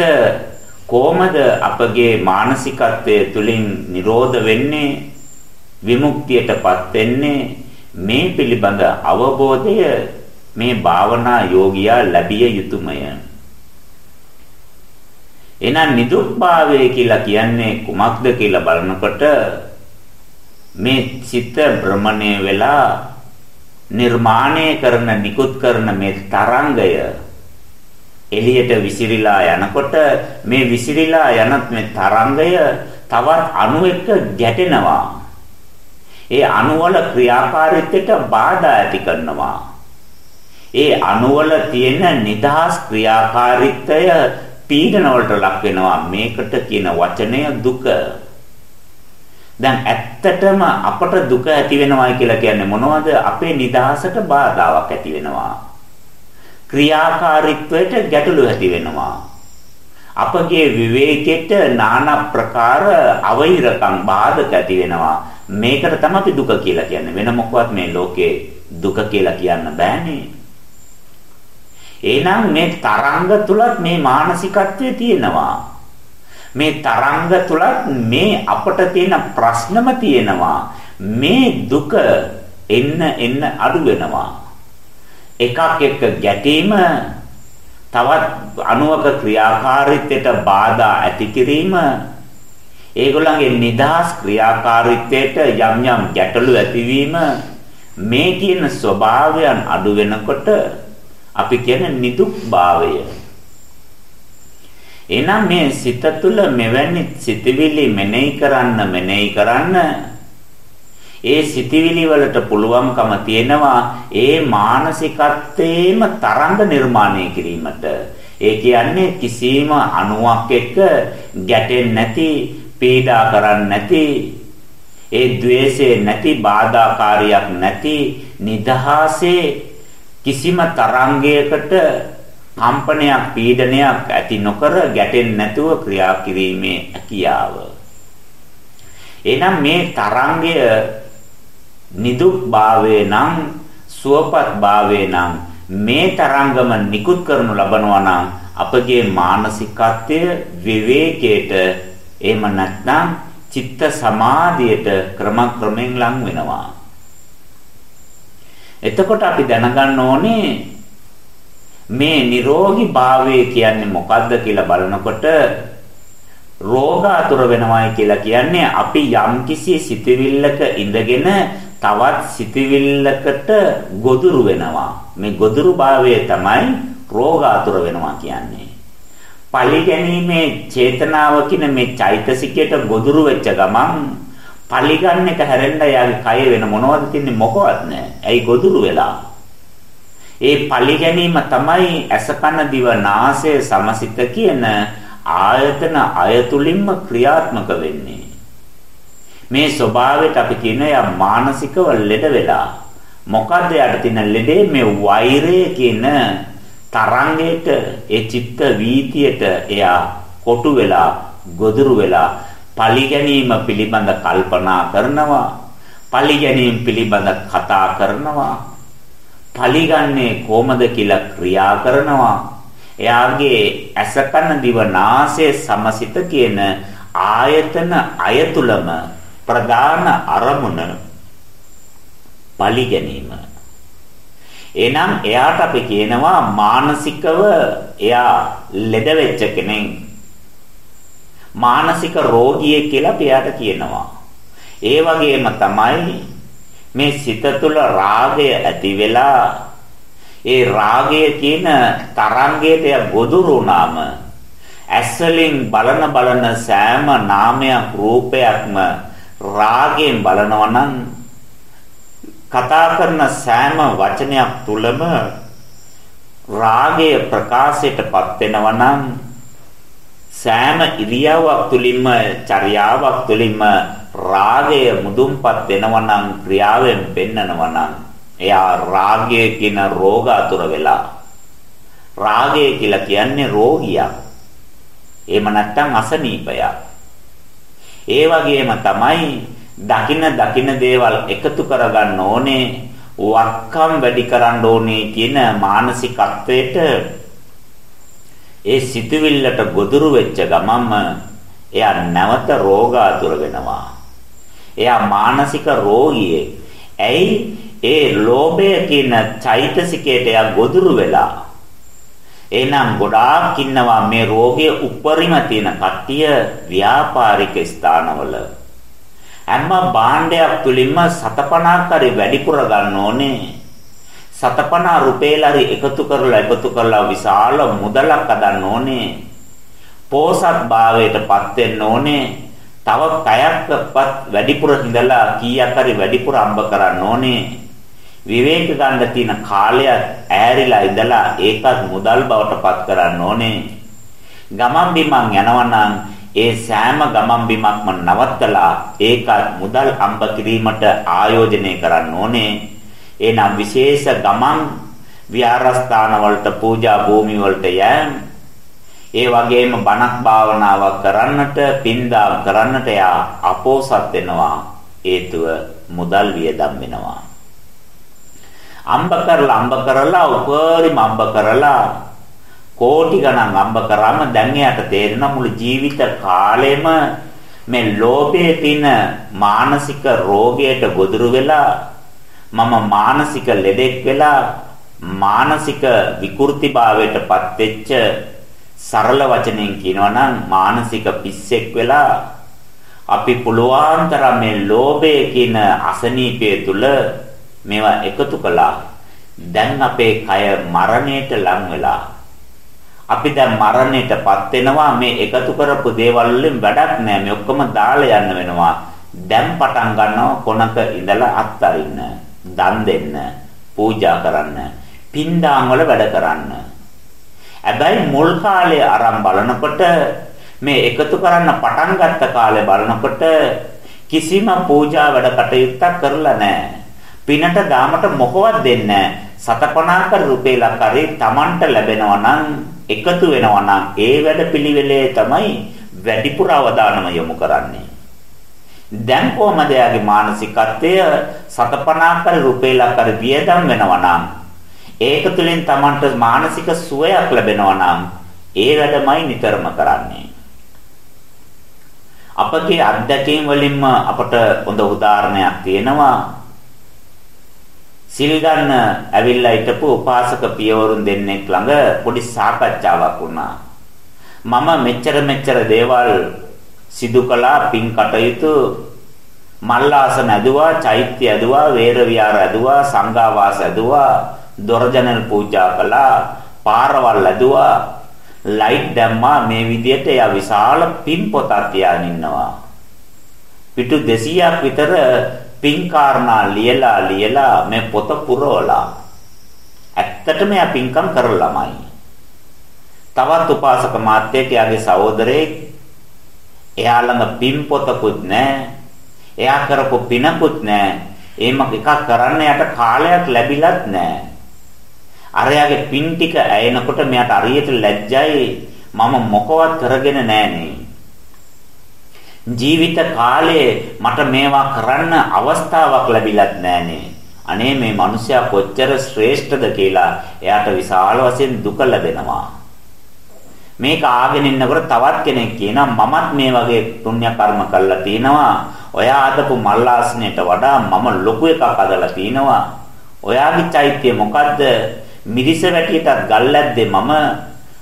කොහමද අපගේ මානසිකත්වයේ තුලින් නිරෝධ වෙන්නේ? විමුක්තියටපත් වෙන්නේ මේ පිළිබඳ අවබෝධය මේ භාවනා යෝගියා ලැබිය යුතුයමය. එහෙනම් නිදුක්භාවය කියලා කියන්නේ කුමක්ද කියලා බලනකොට මේ චිත්ත භ්‍රමණය වෙලා නිර්මාණය කරන නිකුත් කරන මේ තරංගය එළියට විසිරීලා යනකොට මේ විසිරීලා යනත් මේ තරංගය තවත් අණු එක්ක ගැටෙනවා. ඒ අණු වල ක්‍රියාකාරීත්වයට බාධා ඇති කරනවා. ඒ අණු වල තියෙන නිදහස් ක්‍රියාකාරීත්වය පීඩන වලට ලක් වෙනවා. මේකට කියන වචනය දුක. දැන් ඇත්තටම අපට දුක ඇති වෙනවා කියලා කියන්නේ මොනවද? අපේ නිදහසට බාධාවක් ඇති වෙනවා. ක්‍රියාකාරීත්වයට ගැටලු ඇති වෙනවා. අපගේ විවේකයට নানা ප්‍රකාර අවෛරකම් බාධක ඇති වෙනවා. මේකට තමයි දුක කියලා කියන්නේ. වෙන මොකවත් මේ ලෝකේ දුක කියලා කියන්න බෑනේ. එහෙනම් මේ තරංග තුලත් මේ මානසිකත්වයේ තියෙනවා. මේ තරංග තුලත් මේ අපට තියෙන ප්‍රශ්නම තියෙනවා. මේ දුක එන්න එන්න අඩු වෙනවා. එකක් එක්ක ගැටීම තවත් අණුවක ක්‍රියාකාරීත්වයට බාධා ඇති කිරීම ඒගොල්ලන්ගේ නිදහස් ක්‍රියාකාරීත්වයට යම් යම් ගැටලු ඇතිවීම මේ කියන ස්වභාවයන් අඩු වෙනකොට අපි කියන නිදුක් භාවය. එහෙනම් මේ සිත තුළ මෙවැනි සිතවිලි මෙනෙහි කරන්න මෙනෙහි කරන්න ඒ සිතවිලි වලට පුළුවන්කම තියෙනවා ඒ මානසිකත්වයේම තරංග නිර්මාණය කිරීමට. ඒ කියන්නේ කිසිම අණුවක් එක්ක ගැටෙන්නේ නැති, පීඩා කරන්නේ නැති, ඒ द्वේෂේ නැති, බාධාකාරියක් නැති, නිදහසේ කිසිම තරංගයකට කම්පනයක් පීඩනයක් ඇති නොකර ගැටෙන්නේ නැතුව ක්‍රියා කිරීමේ හැකියාව. එහෙනම් මේ තරංගය නිදුක් භාවයේ නම් සුවපත් භාවයේ නම් මේ තරංගම නිකුත් කරනු ලබනවා නම් අපගේ මානසිකත්වය විවේකයට එහෙම නැත්නම් චිත්ත සමාධියට ක්‍රමක්‍රමෙන් ලං වෙනවා. එතකොට අපි දැනගන්න ඕනේ මේ නිරෝගී භාවය කියන්නේ මොකද්ද කියලා බලනකොට රෝගාතුර වෙනවයි කියලා කියන්නේ අපි යම්කිසි සිතවිල්ලක ඉඳගෙන තවත් සිතවිල්ලකට ගොදුරු වෙනවා. මේ ගොදුරු භාවය තමයි රෝගාතුර වෙනවා කියන්නේ. පලි ගැනීමේ චේතනාවකින මේ චෛතසිකයට ගොදුරු වෙච්ච ගමන් පලිගන්න එක හැරෙන්න යාගේ කය වෙන මොනවද තින්නේ මොකවත් නැහැ. ඇයි ගොදුරු වෙලා? ඒ පලි ගැනීම තමයි අසකන දිව නාසය සමසිත කියන ආයතන අයතුලින්ම ක්‍රියාත්මක වෙන්නේ. මේ ස්වභාවයට අපි කියන යා මානසිකව ලෙඩ වෙලා මොකද්ද යට තියෙන ලෙඩේ මේ වෛරය කියන තරංගයට ඒ චිත්ත වීතියට එයා කොටු වෙලා ගොදුරු වෙලා පලි ගැනීම පිළිබඳ කල්පනා කරනවා. පලි ගැනීම පිළිබඳ කතා කරනවා. පලි ගන්නේ කොහමද කියලා ක්‍රියා කරනවා. එයාගේ ඇසකන දිව නාසය සමසිත කියන ආයතන අයතුලම ප්‍රධාන අරමුණ පලි ගැනීම එනම් එයාට අපි කියනවා මානසිකව එයා ලෙඩ වෙච්ච කෙනෙක්. මානසික රෝගියෙක් කියලා පියාට කියනවා. ඒ වගේම තමයි මේ සිත තුළ රාගය ඇති වෙලා ඒ රාගය කියන තරංගයට ගොදුරු වුණාම ඇස්වලින් බලන බලන සෑම නාමයක් රූපයක්ම රාගයෙන් බලනවා නම් කතා කරන සෑම වචනයක් තුලම රාගය ප්‍රකාශයටපත් වෙනවා නම් සෑම ඉරියව්වක් තුලින්ම චර්යාවක් තුලින්ම රාගය මුදුන්පත් වෙනවා නම් ක්‍රියාවෙන් පෙන්නනවා නම් එයා රාගය කියන රෝග අතුර වෙලා රාගය කියලා කියන්නේ රෝගියක්. එහෙම නැත්නම් අසනීපයක්. ඒ වගේම තමයි දකින දකින දේවල් එකතු කරගන්න ඕනේ වක්කම් වැඩි කරන්න ඕනේ කියන මානසිකත්වයට ඒ සිතුවිල්ලට ගොදුරු වෙච්ච ගමන්ම එයා නැවත රෝගාතුර වෙනවා. එයා මානසික රෝගියෙක්. ඇයි ඒ ලෝභය කියන චෛතසිකයට එයා ගොදුරු වෙලා. එහෙනම් ගොඩාක් ඉන්නවා මේ රෝගයේ උපරිම තියෙන කට්ටිය ව්‍යාපාරික ස්ථානවල. හැම භාණ්ඩයක් තුලින්ම 750ක් හරි වැඩිපුර ගන්න ඕනේ. 750 රුපියල් හරි එකතු කරලා එකතු කරලා විශාල මුදලක් හදන්න ඕනේ. පෝසත් භාවයටපත් වෙන්න ඕනේ. තව පැයක්වත් වැඩිපුර ඉඳලා කීයක් හරි වැඩිපුර අම්බ කරන්න ඕනේ. විවේක ගන්න තියෙන කාලය ඈරිලා ඉඳලා ඒකත් මුදල් බවට පත් කරන්න ඕනේ. ගමන් බිමන් යනවනම් ඒ සෑම ගමන් බිමක්ම නවත්තලා ඒකත් මුදල් අම්බ කිරීමට ආයෝජනය කරන්න ඕනේ. එනම් විශේෂ ගමන් විහාරස්ථාන වලට පූජා භූමි වලට යෑම. ඒ වගේම බණක් භාවනාවක් කරන්නට පින්දාම් කරන්නට යා අපෝසත් වෙනවා. හේතුව මුදල් වියදම් වෙනවා. අම්බ කරලා අම්බ කරලා උපරිම අම්බ කරලා කෝටි ගණන් අම්බ කරාම දැන් එයාට තේරෙන මුළු ජීවිත කාලෙම මේ ලෝභයේ තියෙන මානසික රෝගයට ගොදුරු වෙලා මම මානසික ලෙඩෙක් වෙලා මානසික විකෘතිභාවයටපත් වෙච්ච සරල වචනෙන් කියනවා නම් මානසික පිස්සෙක් වෙලා අපි පුළුවන් තරම් මේ ලෝභය කියන අසනීපය තුල මේවා එකතු කළා. දැන් අපේ කය මරණයට ලං වෙලා. අපි දැන් මරණයටපත් වෙනවා මේ එකතු කරපු දේවල් වලින් වැඩක් නැහැ. මේ ඔක්කොම දාලා යන්න වෙනවා. දැන් පටන් ගන්නවා කොනක ඉඳලා අත්තරින්න. දන් දෙන්න, පූජා කරන්න, පින්දාම් වල වැඩ කරන්න. හැබැයි මුල් කාලේ අරන් බලනකොට මේ එකතු කරන්න පටන් ගත්ත කාලේ බලනකොට කිසිම පූජා වැඩ කටයුත්තක් කරලා නැහැ. පිනට දාමට මොකවත් දෙන්නේ නැහැ. සතපනාක රුපියලක් හරි Tamanට ලැබෙනවා නම් එකතු වෙනවා නම් ඒ වැඩ පිළිවෙලේ තමයි වැඩිපුර අවධානම යොමු කරන්නේ. දැන් කොහමද යාගේ මානසිකත්වය 750 කර රුපියලක් කර වියදම් වෙනවා නම් ඒක තුළින් Tamanට මානසික සුවයක් ලැබෙනවා නම් ඒ වැඩමයි නිතරම කරන්නේ. අපගේ අත්දැකීම් වලින්ම අපට හොඳ උදාහරණයක් තියෙනවා. සිල් ගන්න ඇවිල්ලා හිටපු උපාසක පියවරුන් දෙන්නෙක් ළඟ පොඩි සාකච්ඡාවක් වුණා. මම මෙච්චර මෙච්චර දේවල් සිදු කළා පින් කටයුතු මල්ලාසන ඇදුවා චෛත්‍ය ඇදුවා වේර විහාර ඇදුවා සංඝාවාස ඇදුවා දොරජනල් පූජා කළා පාරවල් ඇදුවා ලයිට් දැම්මා. මේ විදිහට එයා විශාල පින් පොතක් තියාගෙන ඉන්නවා. පිටු 200ක් විතර පින් කාරණා ලියලා ලියලා මේ පොත පුරවලා ඇත්තටම එයා පින්කම් කරලාමයි තවත් උපාසක මාත්‍යෙක් එයාගේ සහෝදරයෙක් එයා ළඟ පින් පොතකුත් නැහැ. එයා කරපු පිනකුත් නැහැ. එහෙම එකක් කරන්න යට කාලයක් ලැබිලත් නැහැ. අරයාගේ පින් ටික ඇයෙනකොට මෙයාට අරියට ලැජ්ජයි මම මොකවත් කරගෙන නැහනේ. ජීවිත කාලේ මට මේවා කරන්න අවස්ථාවක් ලැබිලත් නැහනේ. අනේ මේ මිනිසයා කොච්චර ශ්‍රේෂ්ඨද කියලා එයාට විශාල වශයෙන් දුක ලැබෙනවා. මේක ආගෙන ඉන්නකොට තවත් කෙනෙක් කියනවා මමත් මේ වගේ පුණ්‍ය කර්ම කළා තිනවා. ඔයා අදපු මල්ලාසනයට වඩා මම ලොකු එකක් අදලා තිනවා. ඔයාගේ චෛත්‍ය මොකද්ද? මිරිස වැටියටත් ගල් ඇද්දේ මම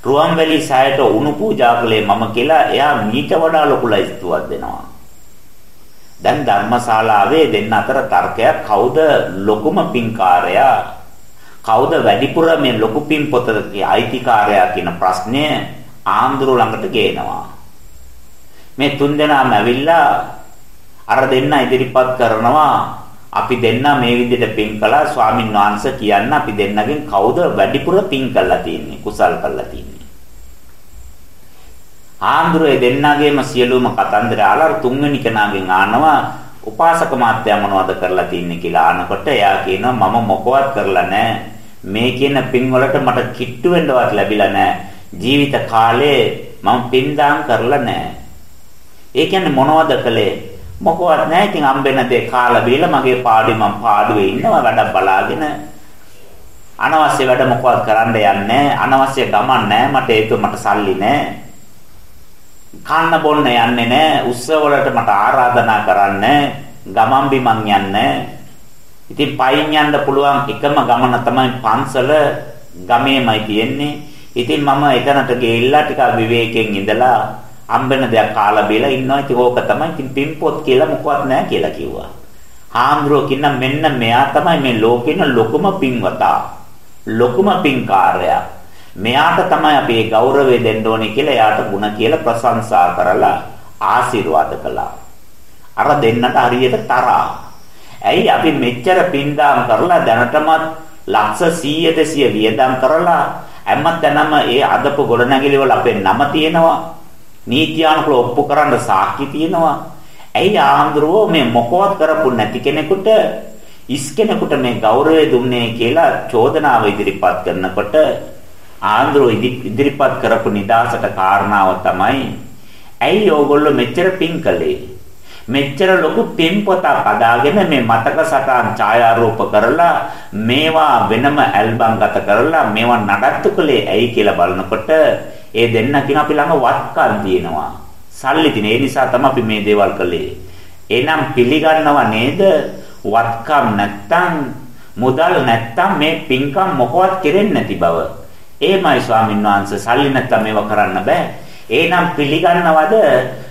රුවන්වැලි සායට උණු පූජා කළේ මම කියලා එයා මීට වඩා ලොකු ලයිස්තුවක් දෙනවා. දැන් ධර්මශාලාවේ දෙන්න අතර තර්කයක් කවුද ලොකුම පින්කාරයා? කවුද වැඩිපුර මේ ලොකු පින් පොතේ අයිතිකාරයා කියන ප්‍රශ්නය ආන්දරු ළඟට ගේනවා. මේ තුන් දෙනාම ඇවිල්ලා අර දෙන්න ඉදිරිපත් කරනවා අපි දෙන්න මේ විදිහට පින් කළා ස්වාමින් වහන්සේ කියන්න අපි දෙන්නගෙන් කවුද වැඩිපුර පින් කළා තියෙන්නේ කුසල් කළා තියෙන්නේ ආන්දරේ දෙන්නගේම සියලුම කතන්දර අහලා තුන්වෙනි කෙනාගෙන් ආනවා උපාසක මාත්‍යා මොනවද කරලා තින්නේ කියලා අහනකොට එයා කියනවා මම මොකවත් කරලා නැහැ. මේ කියන පින් වලට මට කිට්ටු වෙන්නවත් ලැබිලා නැහැ. ජීවිත කාලේ මම පින්දාම් කරලා නැහැ. ඒ කියන්නේ මොනවද කළේ? මොකවත් නැහැ. ඉතින් හම්බෙන දේ කාලා බීලා මගේ පාඩුවේ මම පාඩුවේ ඉන්නවා වැඩක් බලාගෙන. අනවශ්‍ය වැඩ මොකවත් කරන්න යන්නේ අනවශ්‍ය ගමන් නැහැ. මට ඒක මට සල්ලි නැහැ. කන්න බොන්න යන්නේ නැහැ. උත්සව වලට මට ආරාධනා කරන්නේ ගමන් බිමන් යන්නේ. ඉතින් පයින් යන්න පුළුවන් එකම ගමන තමයි පන්සල ගමේමයි තියෙන්නේ. ඉතින් මම එතනට ගිහිල්ලා ටිකක් විවේකයෙන් ඉඳලා හම්බෙන දෙයක් කාලා බීලා ඉන්නවා ඉතින් ඕක තමයි ඉතින් පින්පොත් කියලා මොකවත් නැහැ කියලා කිව්වා හාමුදුරුවෝ කියන මෙන්න මෙයා තමයි මේ ලෝකෙන ලොකුම පින්වතා ලොකුම පින්කාරයා. මෙයාට තමයි අපි ඒ ගෞරවය දෙන්න ඕනේ කියලා එයාට ಗುಣ කියලා ප්‍රශංසා කරලා ආශිර්වාද කළා. අර දෙන්නට හරියට තරහා. ඇයි අපි මෙච්චර පින්දාම් කරලා දැනටමත් ලක්ෂ 100 200 වියදම් කරලා හැමතැනම ඒ අදපු ගොඩනැගිලි වල අපේ නම තියෙනවා. නීතියානුකූල ඔප්පු කරන්න සාක්ෂි තියෙනවා. ඇයි ආන්දරෝ මේ මොකවත් කරපු නැති කෙනෙකුට ඉස් කෙනෙකුට මේ ගෞරවය දුන්නේ කියලා චෝදනාව ඉදිරිපත් කරනකොට ආන්දරෝ ඉදිරිපත් කරපු නිදාසට කාරණාව තමයි ඇයි ඕගොල්ලෝ මෙච්චර පින් කළේ මෙච්චර ලොකු පින් පොතක් අදාගෙන මේ මතක සටහන් ඡායාරූප කරලා මේවා වෙනම ඇල්බම් ගත කරලා මේවා නඩත්තු කළේ ඇයි කියලා බලනකොට ඒ දෙන්න කියන අපි ළඟ වත්කම් තියෙනවා. සල්ලි තියෙන. ඒ නිසා තමයි අපි මේ දේවල් කළේ. එනම් පිළිගන්නව නේද? වත්කම් නැත්තම් මුදල් නැත්තම් මේ පින්කම් මොකවත් කෙරෙන්නේ නැති බව. ඒමයි ස්වාමීන් වහන්සේ සල්ලි නැත්තම් මේව කරන්න බෑ. එහෙනම් පිළිගන්නවද?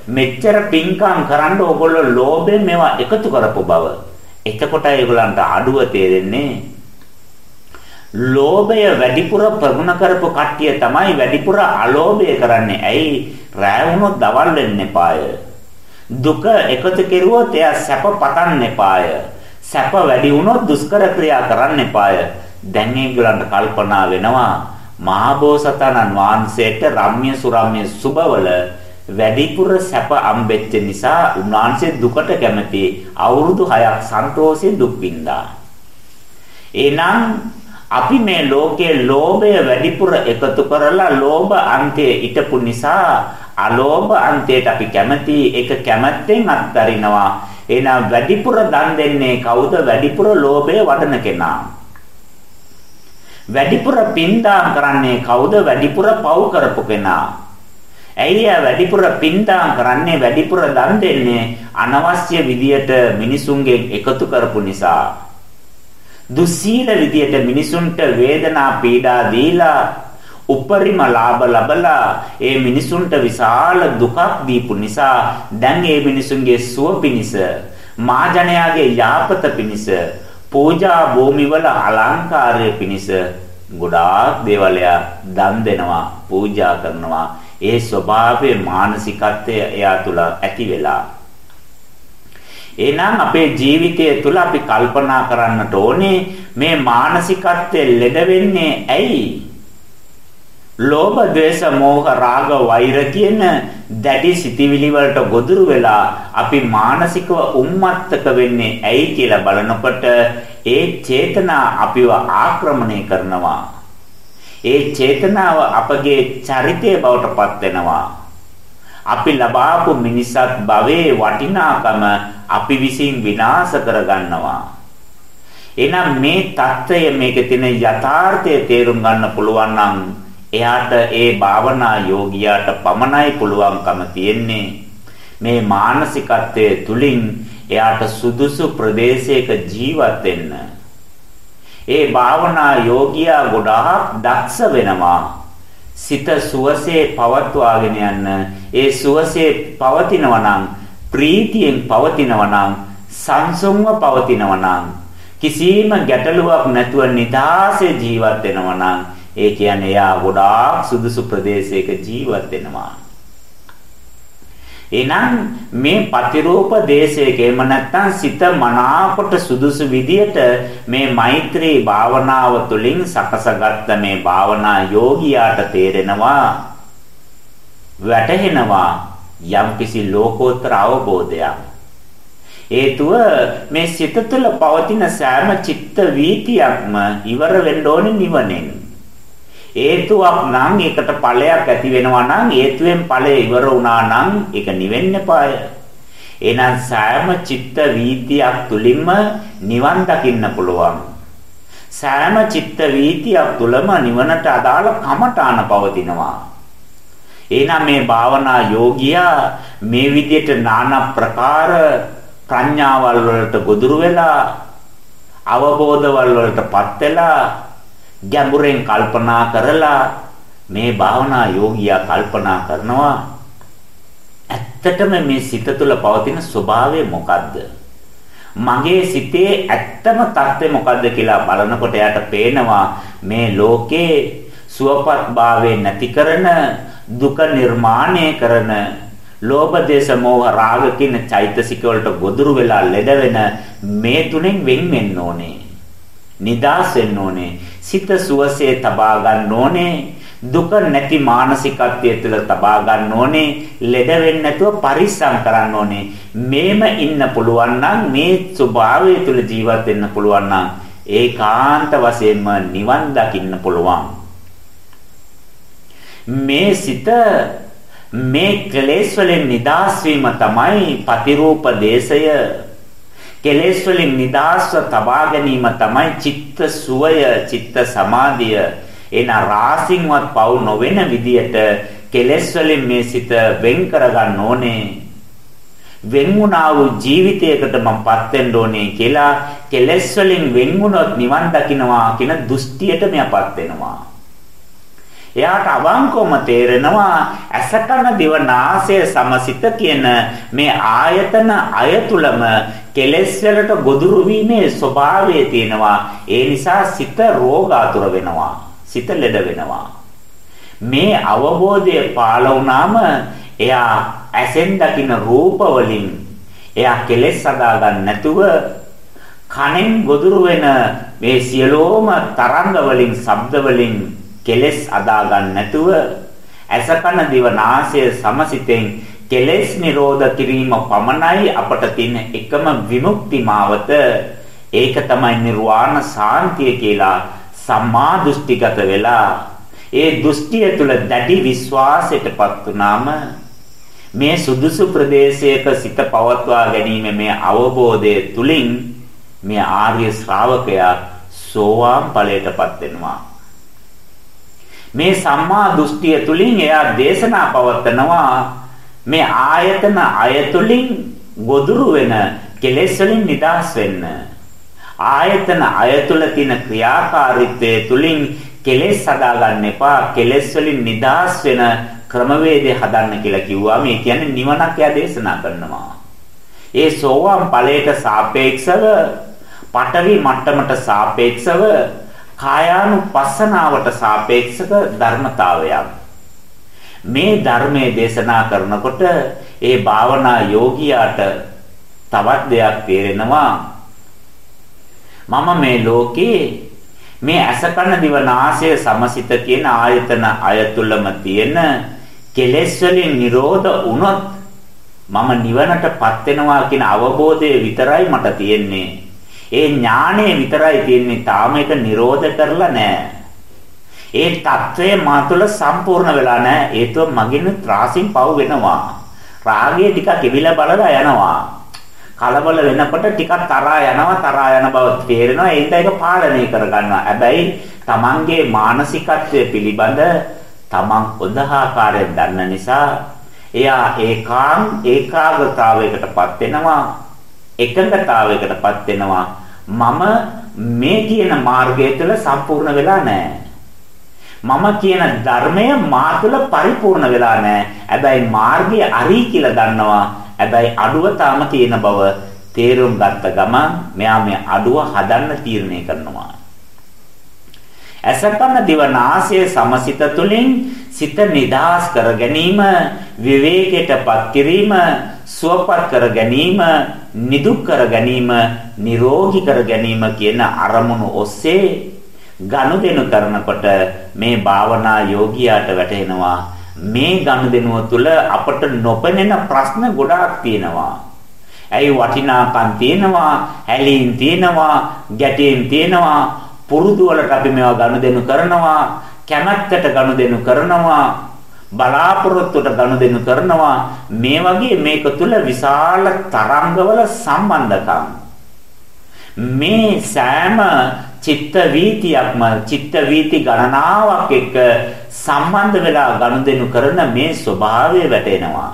මෙච්චර පින්කම් කරන්න ඕගොල්ලෝ ලෝභයෙන් මේවා එකතු කරපු බව. එතකොට ඒගොල්ලන්ට අඩුව තේරෙන්නේ ලෝභය වැඩිපුර ප්‍රගුණ කරපු කට්ටිය තමයි වැඩිපුර අලෝභය කරන්නේ. ඇයි? රැ වුණොත් දවල් වෙන්න එපාය. දුක එකතු කෙරුවොත් එයා සැප පතන්න එපාය. සැප වැඩි වුණොත් දුෂ්කර ක්‍රියා කරන්න එපාය. දැන් ඒගොල්ලන්ට කල්පනා වෙනවා මහබෝසතාණන් වහන්සේට රම්‍ය සුරම්‍ය සුබවල වැඩිපුර සැප අම්බෙච්ච නිසා උන්වහන්සේ දුකට කැමති අවුරුදු 6ක් සන්තෝෂයෙන් දුක් විඳා. එහෙනම් අපි මේ ලෝකයේ ලෝභය වැඩිපුර එකතු කරලා ලෝභ අන්තයේ ිටපු නිසා අලෝභ අන්තයට අපි කැමති ඒක කැමැත්තෙන් අත්හරිනවා එහෙනම් වැඩිපුර දන් දෙන්නේ කවුද? වැඩිපුර ලෝභය වඩන කෙනා. වැඩිපුර පින්දාම් කරන්නේ කවුද? වැඩිපුර පව් කරපු කෙනා. ඇයි වැඩිපුර පින්දාම් කරන්නේ වැඩිපුර දන් දෙන්නේ අනවශ්‍ය විදියට මිනිසුන්ගෙන් එකතු කරපු නිසා. දුස්සීල විදියට මිනිසුන්ට වේදනා පීඩා දීලා උපරිම ලාභ ලබලා ඒ මිනිසුන්ට විශාල දුකක් දීපු නිසා දැන් ඒ මිනිසුන්ගේ සුව පිණිස මාජනයාගේ යාපත පිණිස පූජා භූමිවල අලංකාරය පිණිස ගොඩාක් දේවල් දන් දෙනවා පූජා කරනවා ඒ ස්වභාවයේ මානසිකත්වය එයා තුල ඇති වෙලා එහෙනම් අපේ ජීවිතය තුළ අපි කල්පනා කරන්නට ඕනේ මේ මානසිකත්වය ලෙඩ වෙන්නේ ඇයි ලෝභ, ද්වේෂ, මෝහ, රාග, වෛර කියන දැඩි සිතිවිලි වලට ගොදුරු වෙලා අපි මානසිකව උම්මත්තක වෙන්නේ ඇයි කියලා බලනකොට ඒ චේතනා අපිව ආක්‍රමණය කරනවා. ඒ චේතනාව අපගේ චරිතය බවට පත් වෙනවා. අපි ලබාපු මිනිසත් භවයේ වටිනාකම අපි විසින් විනාශ කරගන්නවා. එහෙනම් මේ தত্ত্বය මේකේ තියෙන යථාර්ථය තේරුම් ගන්න පුළුවන් නම් එයාට ඒ භාවනා යෝගියාට පමණයි පුළුවන්කම තියෙන්නේ. මේ මානසිකත්වයේ තුලින් එයාට සුදුසු ප්‍රදේශයක ජීවත් වෙන්න. ඒ භාවනා යෝගියා ගොඩාක් දක්ෂ වෙනවා. සිත සුවසේ පවත්වාගෙන යන්න. ඒ සුවසේ පවතිනවා නම් ප්‍රීතියෙන් පවතිනවා නම් සංසුන්ව පවතිනවා නම් කිසිම ගැටලුවක් නැතුව නිදාසේ ජීවත් වෙනවා නම් ඒ කියන්නේ එයා ගොඩාක් සුදුසු ප්‍රදේශයක ජීවත් වෙනවා. එහෙනම් මේ ප්‍රතිරූප දේශයක එම නැත්තම් සිත මනාකොට සුදුසු විදියට මේ මෛත්‍රී භාවනාව තුළින් සකසගත්ත මේ භාවනා යෝගියාට තේරෙනවා වැටහෙනවා යම්කිසි ලෝකෝත්තර අවබෝධයක්. හේතුව මේ සිත තුළ පවතින සෑම චිත්ත වීතියක්ම ඉවර වෙන්න ඕනේ නිවනෙන්. හේතුවක් නම් ඒකට ඵලයක් ඇති වෙනවා නම් හේතුවෙන් ඵලය ඉවර වුණා නම් ඒක නිවෙන්න පාය. එහෙනම් සෑම චිත්ත වීතියක් තුලින්ම නිවන් දකින්න පුළුවන්. සෑම චිත්ත වීතියක් තුලම නිවනට අදාළ කමඨාන පවතිනවා. එහෙනම් මේ භාවනා යෝගියා මේ විදිහට নানা ප්‍රකාර ප්‍රඥාවල් වලට ගොදුරු වෙලා අවබෝධවල් වලටපත් වෙලා ගැඹුරෙන් කල්පනා කරලා මේ භාවනා යෝගියා කල්පනා කරනවා ඇත්තටම මේ සිත තුළ පවතින ස්වභාවය මොකද්ද මගේ සිතේ ඇත්තම தත්ත්වය මොකද්ද කියලා බලනකොට එයාට පේනවා මේ ලෝකේ සුවපත් භාවය නැති කරන දුක නිර්මාණය කරන ලෝභ දේශ මොහ රාග කියන චෛතසික වලට ගොදුරු වෙලා ලෙඩ වෙන මේ තුනෙන් වෙන් වෙන්න ඕනේ. නිදාස් වෙන්න ඕනේ. සිත සුවසේ තබා ගන්න ඕනේ. දුක නැති මානසිකත්වයේ තුළ තබා ගන්න ඕනේ. ලෙඩ වෙන්නේ නැතුව පරිස්සම් කරන්න ඕනේ. මේම ඉන්න පුළුවන් නම් මේ ස්වභාවය තුළ ජීවත් වෙන්න පුළුවන් නම් ඒකාන්ත වශයෙන්ම නිවන් දකින්න පුළුවන්. මේ සිත මේ කෙලෙස් වලින් නිදහස් වීම තමයි පතිරූප දේශය කෙලෙස් වලින් නිදහස්ව තබා ගැනීම තමයි චිත්ත සුවය චිත්ත සමාධිය. එන රාසින්වත් පවු නොවන විදියට කෙලෙස් වලින් මේ සිත වෙන් කරගන්න ඕනේ. වෙන් වුණා වූ ජීවිතයකට මමපත් වෙන්න ඕනේ කියලා කෙලෙස් වලින් වෙන් වුණොත් නිවන් දකින්නවා කියන දෘෂ්ටියට මෙයාපත් වෙනවා. එයාට අවංකවම තේරෙනවා ඇසකන දිව නාසය සමසිත කියන මේ ආයතන අයතුලම කෙලෙස් වලට ගොදුරු වීමේ ස්වභාවය තියෙනවා. ඒ නිසා සිත රෝගාතුර වෙනවා. සිත ලෙඩ වෙනවා. මේ අවබෝධය පාළ වුණාම එයා ඇසෙන් දකින රූප වලින් එයා කෙලෙස් සදා ගන්න නැතුව කනෙන් ගොදුරු වෙන මේ සියලෝම තරංග වලින් ශබ්ද වලින් කෙලෙස් අදා ගන්න නැතුව ඇසකන දිව නාසය සමසිතෙන් කෙලෙස් නිරෝධ කිරීම පමණයි අපට තියෙන එකම විමුක්ති මාවත. ඒක තමයි නිර්වාණ සාන්තිය කියලා සම්මා දෘෂ්ටිගත වෙලා. ඒ දෘෂ්ටිය තුළ දැඩි විශ්වාසයටපත් වුනාම මේ සුදුසු ප්‍රදේශයක සිත පවත්වා ගැනීම මේ අවබෝධය තුලින් මේ ආර්ය ශ්‍රාවකයා සෝවාන් ඵලයටපත් වෙනවා. මේ සම්මා දෘෂ්ටිය තුලින් එයා දේශනා පවත්නවා මේ ආයතන අයතුලින් ගොදුරු වෙන කෙලෙස් වලින් නිදහස් වෙන්න. ආයතන අයතුල තියෙන ක්‍රියාකාරීත්වයේ තුලින් කෙලෙස් හදාගන්න එපා. කෙලෙස් වලින් නිදහස් වෙන ක්‍රමවේදය හදන්න කියලා කිව්වා. මේ කියන්නේ නිවනක් එයා දේශනා කරනවා. ඒ සෝවාන් ඵලයට සාපේක්ෂව පඨවි මට්ටමට සාපේක්ෂව කායානුපස්සනාවට සාපේක්ෂක ධර්මතාවයක්. මේ ධර්මයේ දේශනා කරනකොට ඒ භාවනා යෝගියාට තවත් දෙයක් තේරෙනවා. මම මේ ලෝකේ මේ අසකන දිවනාසය සමසිත කියන ආයතන අයතුලම තියෙන කෙලෙස් වලින් නිරෝධ වුණොත් මම නිවනටපත් වෙනවා කියන අවබෝධය විතරයි මට තියෙන්නේ. ඒ ඥාණය විතරයි තියෙන්නේ තාම ඒක නිරෝධ කරලා නැහැ. ඒ తත්වය මා තුළ සම්පූර්ණ වෙලා නැහැ. ඒතුව මගින් ත්‍රාසින් පව වෙනවා. රාගය ටිකක් ඉවිලා බලලා යනවා. කලබල වෙනකොට ටිකක් තරහා යනවා තරහා යන බව තේරෙනවා ඒත් ඒක පාලනය කරගන්නවා හැබැයි Tamanගේ මානසිකත්වය පිළිබඳ Taman උදාහාකාරයෙන් දන්න නිසා එයා ඒකාං ඒකාග්‍රතාවයකටපත් වෙනවා එකඟතාවයකටපත් වෙනවා මම මේ කියන මාර්ගය තුළ සම්පූර්ණ වෙලා නැහැ. මම කියන ධර්මය මා තුළ පරිපූර්ණ වෙලා නැහැ. හැබැයි මාර්ගය අරි කියලා දන්නවා. හැබැයි අඩුව තාම තියෙන බව තේරුම් ගත්ත ගමන් මෙයා මේ අඩුව හදන්න තීරණය කරනවා. අසපන දිවනාසය සමසිත තුලින් සිත නිදාස් කර ගැනීම විවේකයටපත් කිරීම සුවපත් කර ගැනීම නිදුක් කර ගැනීම නිරෝගී කර ගැනීම කියන අරමුණු ඔස්සේ ගනුදෙනු කරනකොට මේ භාවනා යෝගියාට වැටහෙනවා මේ ගනුදෙනුව තුළ අපට නොපෙනෙන ප්‍රශ්න ගොඩාක් තියෙනවා. ඇයි වටිනාකම් තියෙනවා, ඇලීම් තියෙනවා, ගැටීම් තියෙනවා. පුරුදු වලට අපි මේවා ගනුදෙනු කරනවා, කැමැත්තට ගනුදෙනු කරනවා, බලාපොරොත්තුට ගනුදෙනු කරනවා. මේ වගේ මේක තුළ විශාල තරංගවල සම්බන්ධකම්. මේ සෑම චිත්ත වීතියක්ම චිත්ත වීති ගණනාවක් එක්ක සම්බන්ධ වෙලා ගනුදෙනු කරන මේ ස්වභාවය වැටෙනවා.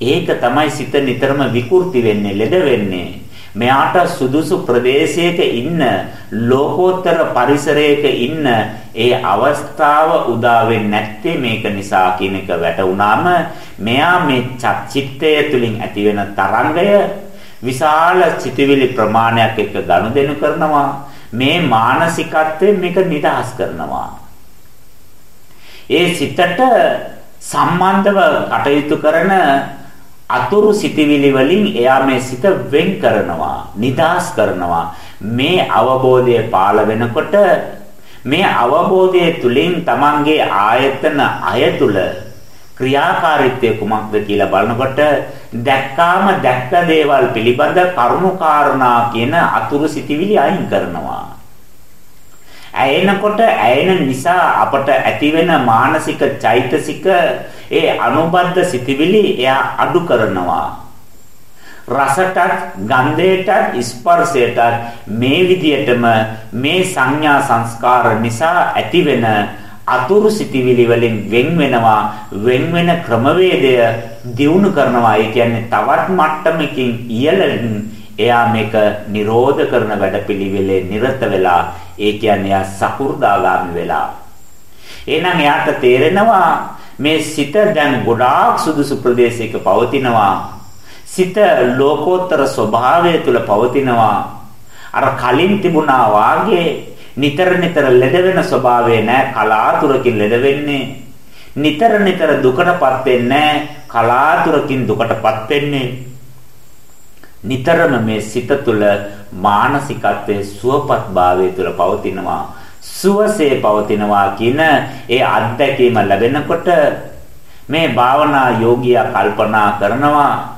ඒක තමයි සිත නිතරම විකෘති වෙන්නේ, ලෙඩ වෙන්නේ. මෙයාට සුදුසු ප්‍රදේශයක ඉන්න, ලෝකෝත්තර පරිසරයක ඉන්න ඒ අවස්ථාව උදා නැත්තේ මේක නිසා කියන එක වැටුණාම මෙයා මේ චිත්තය තුලින් ඇතිවෙන තරංගය විශාල චිතවිලි ප්‍රමාණයක් එක්ක ගනුදෙනු කරනවා මේ මානසිකත්වයෙන් මේක නිදහස් කරනවා. ඒ සිතට සම්බන්ධව කටයුතු කරන අතුරු සිටිවිලි වලින් එයා මේ සිත වෙන් කරනවා නිදාස් කරනවා. මේ අවබෝධය පාළ වෙනකොට මේ අවබෝධය තුලින් Tamange ආයතන අය තුල ක්‍රියාකාරීත්වය කුමක්ද කියලා බලනකොට දැක්කාම දැක්ක දේවල් පිළිබඳ කරුණු කාරණා කියන අතුරු සිටිවිලි අයින් කරනවා. ඇයෙනකොට ඇයෙන නිසා අපට ඇතිවෙන මානසික චෛතසික ඒ අනුබද්ධ සිතිවිලි එයා අඩු කරනවා. රසටත් ගන්ධයටත් ස්පර්ශයටත් මේ විදියටම මේ සංඥා සංස්කාර නිසා ඇතිවෙන අතුරු සිටිවිලි වලින් වෙන් වෙනවා වෙන් වෙන ක්‍රමවේදය දියුණු කරනවා. ඒ කියන්නේ තවත් මට්ටමකින් ඉහළින් එයා මේක නිරෝධ කරන වැඩපිළිවෙලේ නිරත වෙලා ඒ කියන්නේ යා සකු르දාගාමි වෙලා. එහෙනම් එයාට තේරෙනවා මේ සිත දැන් ගොඩාක් සුදුසු ප්‍රදේශයක පවතිනවා. සිත ලෝකෝත්තර ස්වභාවය තුල පවතිනවා. අර කලින් තිබුණා වාගේ නිතර නිතර ලෙඩ වෙන ස්වභාවය නෑ කලාතුරකින් ලෙඩ වෙන්නේ. නිතර නිතර දුකටපත් වෙන්නේ කලාතුරකින් දුකටපත් වෙන්නේ. නිතරම මේ සිත තුළ මානසිකත්වයේ සුවපත් භාවය තුළ පවතිනවා. සුවසේ පවතිනවා කියන ඒ අත්දැකීම ලැබෙනකොට මේ භාවනා යෝගියා කල්පනා කරනවා.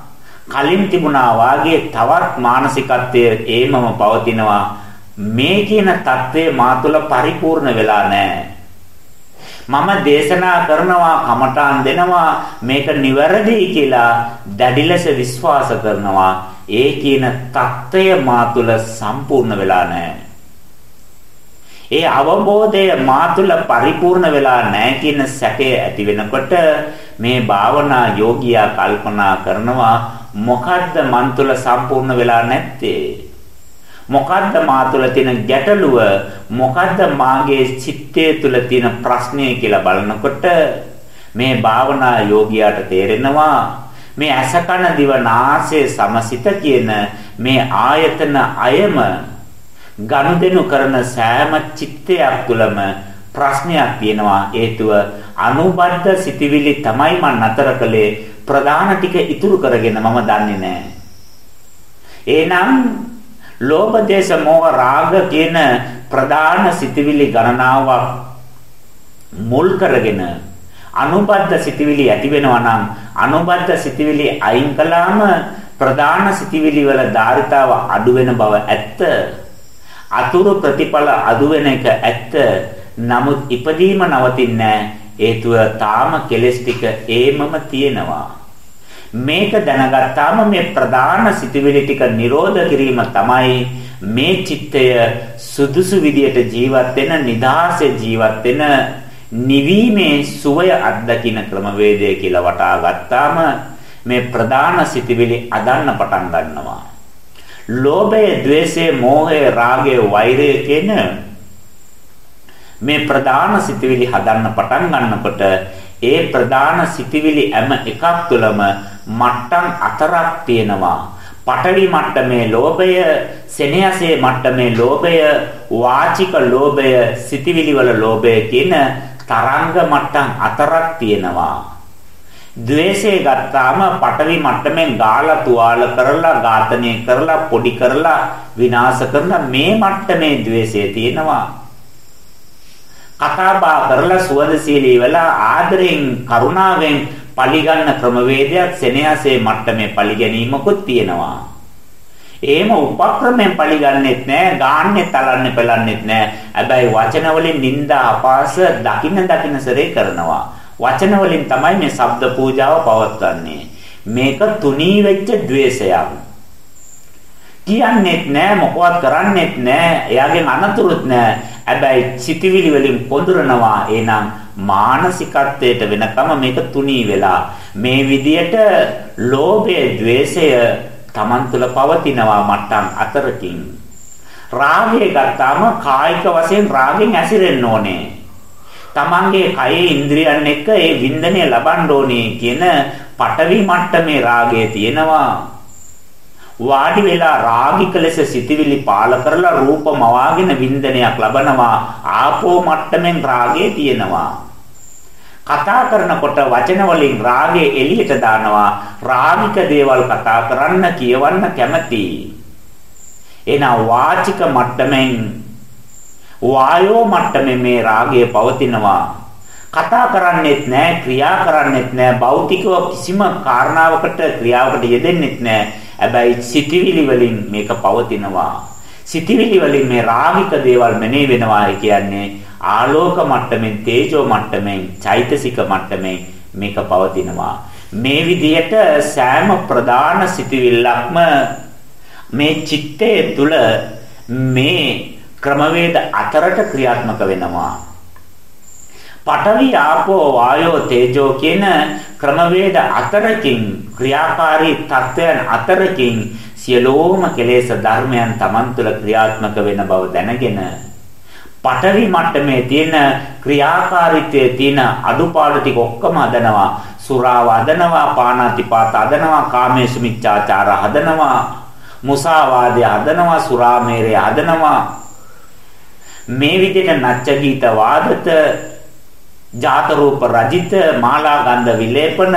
කලින් තිබුණා වාගේ තවත් මානසිකත්වයේ ඒමම පවතිනවා. මේ කියන தત્ත්වය මා තුළ පරිපූර්ණ වෙලා නැහැ. මම දේශනා කරනවා කමඨාන් දෙනවා මේක නිවැරදි කියලා දැඩි ලෙස විශ්වාස කරනවා ඒ කියන தত্ত্বය මා තුළ සම්පූර්ණ වෙලා නැහැ. ඒ අවබෝධය මා තුළ පරිපූර්ණ වෙලා නැහැ කියන සැකය ඇති වෙනකොට මේ භාවනා යෝගියා කල්පනා කරනවා මොකද්ද මන් තුළ සම්පූර්ණ වෙලා නැත්තේ මොකද්ද මා තුළ තියෙන ගැටලුව? මොකද්ද මාගේ චිත්තය තුළ තියෙන ප්‍රශ්නය කියලා බලනකොට මේ භාවනා යෝගියාට තේරෙනවා මේ ඇස කන දිව නාසය සමසිත කියන මේ ආයතන අයම ගනුදෙනු කරන සෑම චිත්තයක් තුළම ප්‍රශ්නයක් තියෙනවා හේතුව අනුබද්ධ සිටිවිලි තමයි මම නතර කළේ ප්‍රධාන ටික ඉතුරු කරගෙන මම දන්නේ නැහැ. එහෙනම් ලෝභ දේශ මොහ රාග කියන ප්‍රධාන සිටිවිලි ගණනාවක් මුල් කරගෙන අනුබද්ධ සිටිවිලි ඇති වෙනවා නම් අනුබද්ධ සිටිවිලි අයින් කළාම ප්‍රධාන සිටිවිලි වල ධාරිතාව අඩු වෙන බව ඇත්ත. අතුරු ප්‍රතිඵල අඩු වෙන එක ඇත්ත. නමුත් ඉපදීම නවතින්නේ හේතුව තාම කෙලස් ටික ඒමම තියෙනවා. මේක දැනගත්තාම මේ ප්‍රධාන සිටිවිලි ටික නිරෝධ කිරීම තමයි මේ චිත්තය සුදුසු විදියට ජීවත් වෙන නිදාසේ ජීවත් වෙන නිවීමේ සුවය අත්දකින්න ක්‍රමවේදය කියලා වටා ගත්තාම මේ ප්‍රධාන සිතිවිලි අදන්න පටන් ගන්නවා. ලෝභය, ద్వේෂය, මෝහය, රාගය, වෛරය කියන මේ ප්‍රධාන සිතිවිලි හදන්න පටන් ගන්නකොට ඒ ප්‍රධාන සිතිවිලි හැම එකක් තුළම මට්ටම් හතරක් තියෙනවා. පඨවි මට්ටමේ ලෝභය, සෙනෙහසේ මට්ටමේ ලෝභය, වාචික ලෝභය, සිතිවිලි වල ලෝභය කියන තරංග මට්ටම් හතරක් තියෙනවා. ද්වේෂය ගත්තාම පටවි මට්ටමින් ගාලා තුවාල කරලා ඝාතනය කරලා පොඩි කරලා විනාශ කරන මේ මට්ටමේ ද්වේෂය තියෙනවා. කතා බහ කරලා සුවදශීලී වෙලා ආදරෙන් කරුණාවෙන් පලි ගන්න ක්‍රමවේදයක් සෙනෙහසේ මට්ටමේ පලි ගැනීමකුත් තියෙනවා. එහෙම උපක්‍රමෙන් පලි ගන්නෙත් නෑ, ගාන්නෙත් අලන්නේ පෙලන්නෙත් නෑ. හැබැයි වචන වලින් නිନ୍ଦා අපාස දකින්න දකින්න සරේ කරනවා. වචන වලින් තමයි මේ ශබ්ද පූජාව පවත්වන්නේ. මේක තුනී වෙච්ච द्वේෂයක්. කියන්නෙත් නෑ මොකවත් කරන්නෙත් නෑ එයාගෙන් අනතුරුත් නෑ හැබැයි සිටිවිලි වලින් පොඳුරනවා එනම් මානසිකත්වයට වෙනකම මේක තුනී වෙලා. මේ විදියට ලෝභය ద్వේෂය Taman තුල පවතිනවා මට්ටම් අතරකින්. රාගය ගත්තාම කායික වශයෙන් රාගෙන් ඇසිරෙන්න ඕනේ. තමන්ගේ කයේ ඉන්ද්‍රියන් එක්ක ඒ වින්දනය ලබන්න ඕනේ කියන පටවි මට්ටමේ රාගය තියෙනවා. වාඩි වෙලා රාගික ලෙස සිටිවිලි පාල කරලා රූප මවාගෙන වින්දනයක් ලබනවා ආපෝ මට්ටමින් රාගය තියෙනවා. කතා කරනකොට වචන වලින් රාගය එළියට දානවා රාගික දේවල් කතා කරන්න කියවන්න කැමති. එන වාචික මට්ටමින් වායෝ මට්ටමේ මේ රාගය පවතිනවා. කතා කරන්නේත් නැහැ ක්‍රියා කරන්නේත් නැහැ භෞතිකව කිසිම කාරණාවකට ක්‍රියාවකට යෙදෙන්නෙත් නැහැ හැබැයි සිටිවිලි වලින් මේක පවතිනවා. සිටිවිලි වලින් මේ රාගික දේවල් මෙනෙහි වෙනවා කියන්නේ ආලෝක මට්ටමින් තේජෝ මට්ටමින් චෛතසික මට්ටමින් මේක පවතිනවා. මේ විදිහට සෑම ප්‍රධාන සිටිවිල්ලක්ම මේ චිත්තය තුල මේ ක්‍රමවේද අතරට ක්‍රියාත්මක වෙනවා. පඨවි ආපෝ වායෝ තේජෝ කියන ක්‍රමවේද අතරකින් ක්‍රියාකාරී තත්වයන් අතරකින් සියලෝම කෙලෙස් ධර්මයන් Taman තුළ ක්‍රියාත්මක වෙන බව දැනගෙන පඨවි මට්ටමේ තියෙන ක්‍රියාකාරීත්වයේ තියෙන අඩුපාඩු ටික ඔක්කොම හදනවා. සුරාව හදනවා පානාතිපාත හදනවා කාමේසු මිච්ඡාචාර හදනවා මුසාවාදය හදනවා සුරාමේරය හදනවා. මේ විදිහට නච්ච ගීත වාදත ජාත රූප රජිත මාලා ගන්ධ විලේපන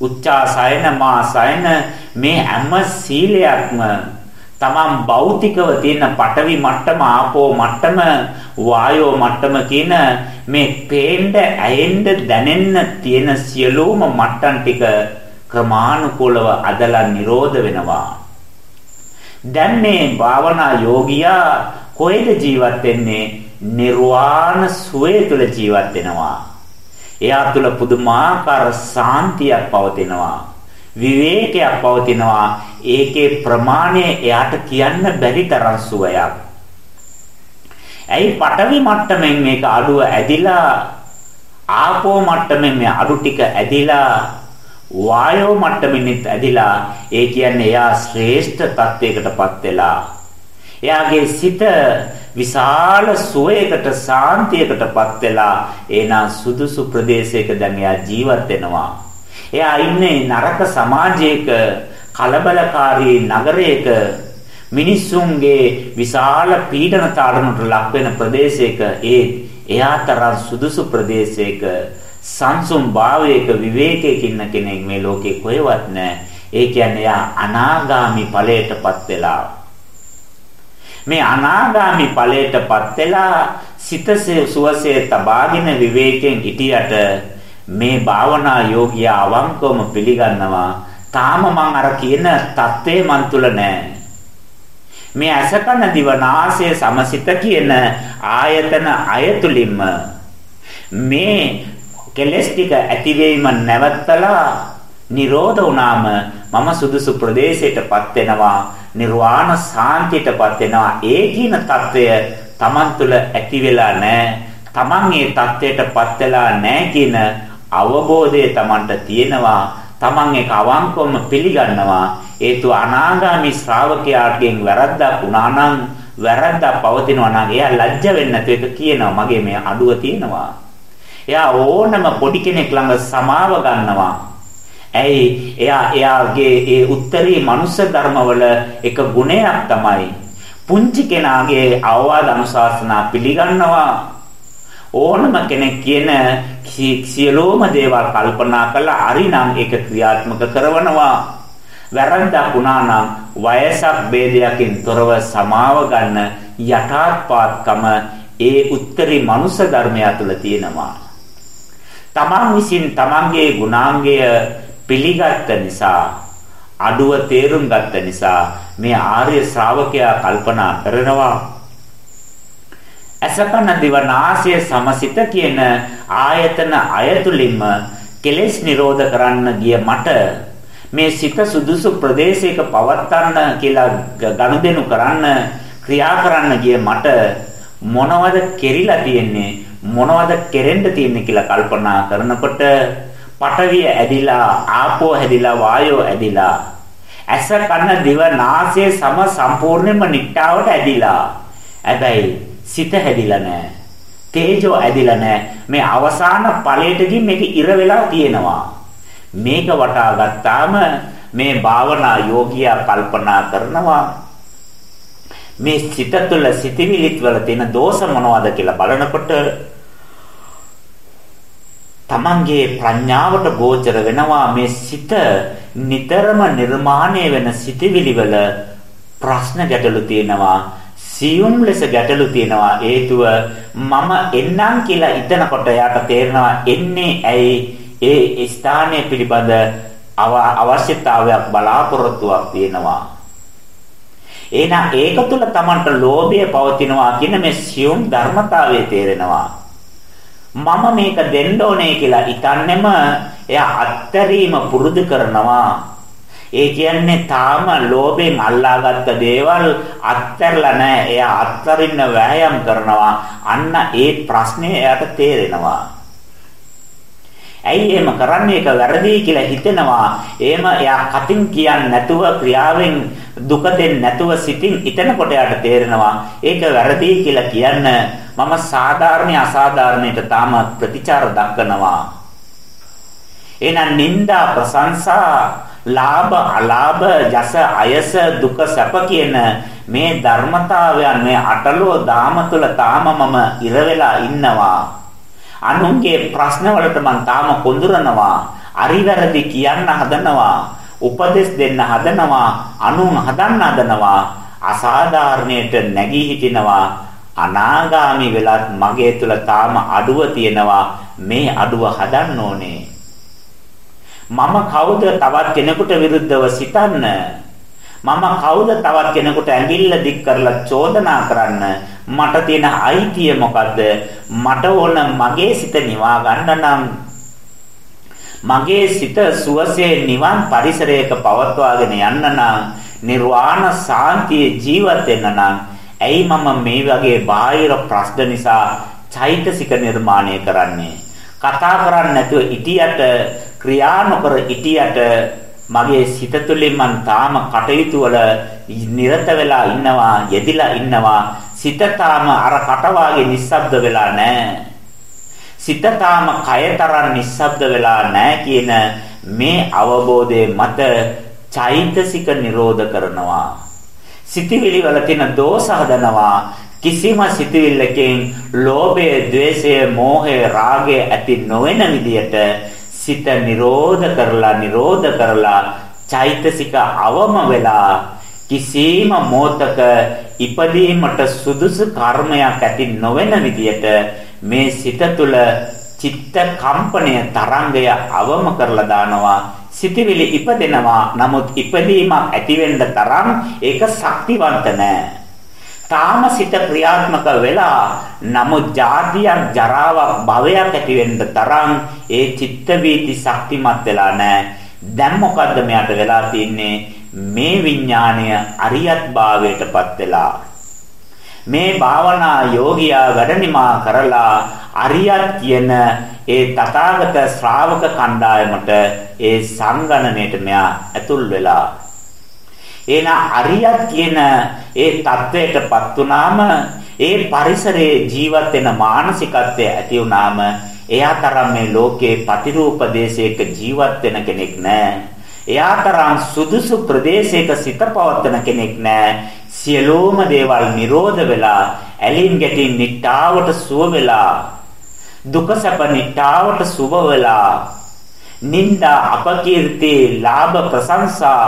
උච්චාසයන මාසයන මේ හැම සීලයක්ම තමන් භෞතිකව තියෙන පටවි මට්ටම ආපෝ මට්ටම වායෝ මට්ටම කියන මේ පේන්න ඇයෙන්න දැනෙන්න තියෙන සියලුම මට්ටම් ටික ක්‍රමානුකූලව අදලා නිරෝධ වෙනවා. දැන් මේ භාවනා යෝගියා කොහෙද ජීවත් වෙන්නේ? නිර්වාණ සුවය තුල ජීවත් වෙනවා. එයා තුල පුදුමාකාර සාන්තියක් පවතිනවා. විවේකයක් පවතිනවා. ඒකේ ප්‍රමාණය එයාට කියන්න බැරි තරම් සුවයක්. ඇයි පටවි මට්ටමින් මේක අඩුව ඇදිලා ආපෝ මට්ටමින් මේ අඩු ටික ඇදිලා වායෝ මට්ටමින්ත් ඇදිලා ඒ කියන්නේ එයා ශ්‍රේෂ්ඨ තත්වයකටපත් වෙලා එයාගේ සිත විශාල සුවයකට සාන්තියකටපත් වෙලා එනා සුදුසු ප්‍රදේශයක දැන් එයා ජීවත් වෙනවා. එයා ඉන්නේ නරක සමාජයක කලබලකාරී නගරයක මිනිස්සුන්ගේ විශාල පීඩන තාඩනට ලක් වෙන ප්‍රදේශයක ඒ එයා තරම් සුදුසු ප්‍රදේශයක සංසුම් භාවයක විවේකයක ඉන්න කෙනෙක් මේ ලෝකේ කොහෙවත් නැහැ. ඒ කියන්නේ එයා අනාගාමි ඵලයටපත් වෙලා මේ අනාගාමි ඵලයටපත් වෙලා සිත සුවසේ තබාගෙන විවේකයෙන් හිටියට මේ භාවනා යෝගියා අවංකවම පිළිගන්නවා. තාම මං අර කියන தත්ත්වය මන් තුල නැහැ මේ අසකන දිවනාසය සමසිත කියන ආයතන අයතුලින්ම මේ කෙලස් ටික ඇතිවීම නැවත්තලා නිරෝධ වුණාම මම සුදුසු ප්‍රදේශයටපත් වෙනවා නිර්වාණ සාන්තියටපත් වෙනවා. ඒ කියන తত্ত্বය Taman තුල ඇති වෙලා නැහැ. Taman ඒ తত্ত্বයටපත් වෙලා නැහැ කියන අවබෝධය Tamanට තියෙනවා. Taman ඒක අවංකවම පිළිගන්නවා. හේතු අනාගාමි ශ්‍රාවකයාගෙන් වැරද්දක් වුණා නම් වැරද්දක් පවතිනවා නම් එයා ලැජ්ජ වෙන්නේ නැතු එක කියනවා. මගේ මේ අඩුව තියෙනවා. එයා ඕනම පොඩි කෙනෙක් ළඟ සමාව ගන්නවා. ඇයි? එයා එයාගේ ඒ උත්තරී මනුස්ස ධර්මවල එක ගුණයක් තමයි. පුංචි කෙනාගේ අවවාද අනුශාසනා පිළිගන්නවා. ඕනම කෙනෙක් කියන සියලුම දේවල් කල්පනා කරලා හරිනම් ඒක ක්‍රියාත්මක කරනවා වැරද්දක් වුණා නම් වයසක් ભેදයකින් තොරව සමාව ගන්න යටාත්පාත්කම ඒ උත්තරී මනුෂ්‍ය ධර්මය තුළ තියෙනවා. තමන් විසින් තමන්ගේ ගුණාංගය පිළිගත්ත නිසා අඩුව තේරුම් ගත්ත නිසා මේ ආර්ය ශ්‍රාවකයා කල්පනා කරනවා. අසකන දිවනාසය සමසිත කියන ආයතන අයතුලින්ම කෙලෙස් නිරෝධ කරන්න ගිය මට මේ සිත සුදුසු ප්‍රදේශයක පවත්වන්න කියලා ගනුදෙනු කරන්න ක්‍රියා කරන්න ගිය මට මොනවද කෙරිලා තියෙන්නේ මොනවද කෙරෙන්න තියෙන්නේ කියලා කල්පනා කරනකොට පඨවිය ඇදිලා ආපෝ ඇදිලා වායෝ ඇදිලා ඇස කන දිව නාසය සම සම්පූර්ණයෙන්ම නිට්ටාවට ඇදිලා. හැබැයි සිත හැදිලා නැහැ තේජෝ ඇදිලා නැහැ මේ අවසාන ඵලයටදී මේක ඉර වෙලා තියෙනවා. මේක වටා ගත්තාම මේ භාවනා යෝගියා කල්පනා කරනවා මේ සිත තුළ සිටිවිලිත් වල තියෙන දෝෂ මොනවද කියලා බලනකොට තමන්ගේ ප්‍රඥාවට ගෝචර වෙනවා මේ සිත නිතරම නිර්මාණය වෙන සිටිවිලි වල ප්‍රශ්න ගැටලු තියෙනවා සියුම් ලෙස ගැටලු තියෙනවා. හේතුව මම එන්නම් කියලා හිතනකොට යාට තේරෙනවා එන්නේ ඇයි? ඒ ස්ථානය පිළිබඳ අවශ්‍යතාවයක් බලාපොරොත්තුවක් තියෙනවා. එහෙනම් ඒක තුළ Tamanට ලෝභය පවතිනවා කියන මේ සියුම් ධර්මතාවය තේරෙනවා. මම මේක දෙන්න ඕනේ කියලා හිතන්නෙම එයා අත්තරීම පුරුදු කරනවා. ඒ කියන්නේ තාම ලෝභයෙන් අල්ලාගත්ත දේවල් අත්හැරලා නැහැ. එයා අත්තරින්න වෑයම් කරනවා. අන්න ඒ ප්‍රශ්නේ එයාට තේරෙනවා. ඇයි එහෙම කරන්නේ? ඒක වැරදි කියලා හිතෙනවා. එහෙම එයා කටින් කියන්නේ නැතුව ක්‍රියාවෙන් දුක දෙන්නේ නැතුව සිතින් හිතනකොට එයාට තේරෙනවා. ඒක වැරදි කියලා කියන්න මම සාධාරණ අසාධාරණයට තාම ප්‍රතිචාර දක්වනවා. එහෙනම් නිന്ദා ප්‍රශංසා ලාභ අලාභ යස අයස දුක සැප කියන මේ ධර්මතාවයන් මේ අටලෝ දාම තුල තාම මම ඉර වෙලා ඉන්නවා අනුන්ගේ ප්‍රශ්න වලට මම තාම කොඳුරනවා අරිවැරදි කියන්න හදනවා උපදෙස් දෙන්න හදනවා අනුන් හදන්න හදනවා අසාධාරණයට නැගී හිටිනවා අනාගාමි වෙලත් මගේ තුල තාම අඩුව තියෙනවා මේ අඩුව හදන්න ඕනේ. මම කවුද තවත් කෙනෙකුට විරුද්ධව සිතන්න? මම කවුද තවත් කෙනෙකුට ඇඟිල්ල දික් කරලා චෝදනා කරන්න? මට තියෙන අයිතිය මොකද්ද? මට ඕන මගේ සිත නිවා ගන්න නම් මගේ සිත සුවසේ නිවන් පරිසරයක පවත්වාගෙන යන්න නම් නිර්වාණ සාන්තියේ ජීවත් වෙන්න නම් ඇයි මම මේ වගේ බාහිර ප්‍රශ්න නිසා චෛතසික නිර්මාණය කරන්නේ? කතා කරන්නේ නැතුව ඉටියට ක්‍රියා නොකර ඉටියට මගේ සිත තුළින් මං තාම කටයුතු වල නිරත වෙලා ඉන්නවා, යෙදිලා ඉන්නවා. සිත තාම අර කටවාගේ නිස්සබ්ද වෙලා නැහැ. සිත තාම කයතරන් නිස්සබ්ද වෙලා නැහැ කියන මේ අවබෝධයේ මත චෛතසික නිරෝධ කරනවා. සිතවිලි වල තියෙන දෝෂ හදනවා කිසිම සිතවිල්ලකින් ලෝභය, ద్వේෂය, මෝහය, රාගය ඇති නොවන විදියට සිත නිරෝධ කරලා නිරෝධ කරලා චෛතසික අවම වෙලා කිසිම මොහතක ඉපදීමට සුදුසු කර්මයක් ඇති නොවන විදියට මේ සිත තුළ චිත්ත කම්පණය තරංගය අවම කරලා දානවා සිතවිලි ඉපදෙනවා. නමුත් ඉපදීමක් ඇති වෙන්න තරම් ඒක ශක්තිවන්ත නැහැ. තාම සිත ක්‍රියාත්මක වෙලා නමුත් ජාතියක් ජරාවක් භවයක් ඇති වෙන්න තරම් ඒ චිත්ත වීති ශක්තිමත් වෙලා නැහැ. දැන් මොකද්ද මෙයාට වෙලා තියෙන්නේ? මේ විඥාණය අරියත් භාවයටපත් වෙලා මේ භාවනා යෝගියා වැඩනිමා කරලා අරියත් කියන ඒ තථාගත ශ්‍රාවක කණ්ඩායමට ඒ සංගණණයට මෙයා ඇතුල් වෙලා එන අරියත් කියන ඒ தත්වයටපත් වුනාම ඒ පරිසරයේ ජීවත් වෙන මානසිකත්වය ඇති වුනාම එයා තරම් මේ ලෝකේ ප්‍රතිરૂප දේශයක ජීවත් වෙන කෙනෙක් නැහැ. එයා තරම් සුදුසු ප්‍රදේශයක සිත පවත්වන කෙනෙක් නැහැ. සියලුම දේවල් නිරෝධ වෙලා ඇලින් ගැටින් නිට්ටාවට සුව වෙලා දුක සැප නිට්ටාවට සුව වෙලා නිന്ദා අපකීර්ති ලාභ ප්‍රශංසා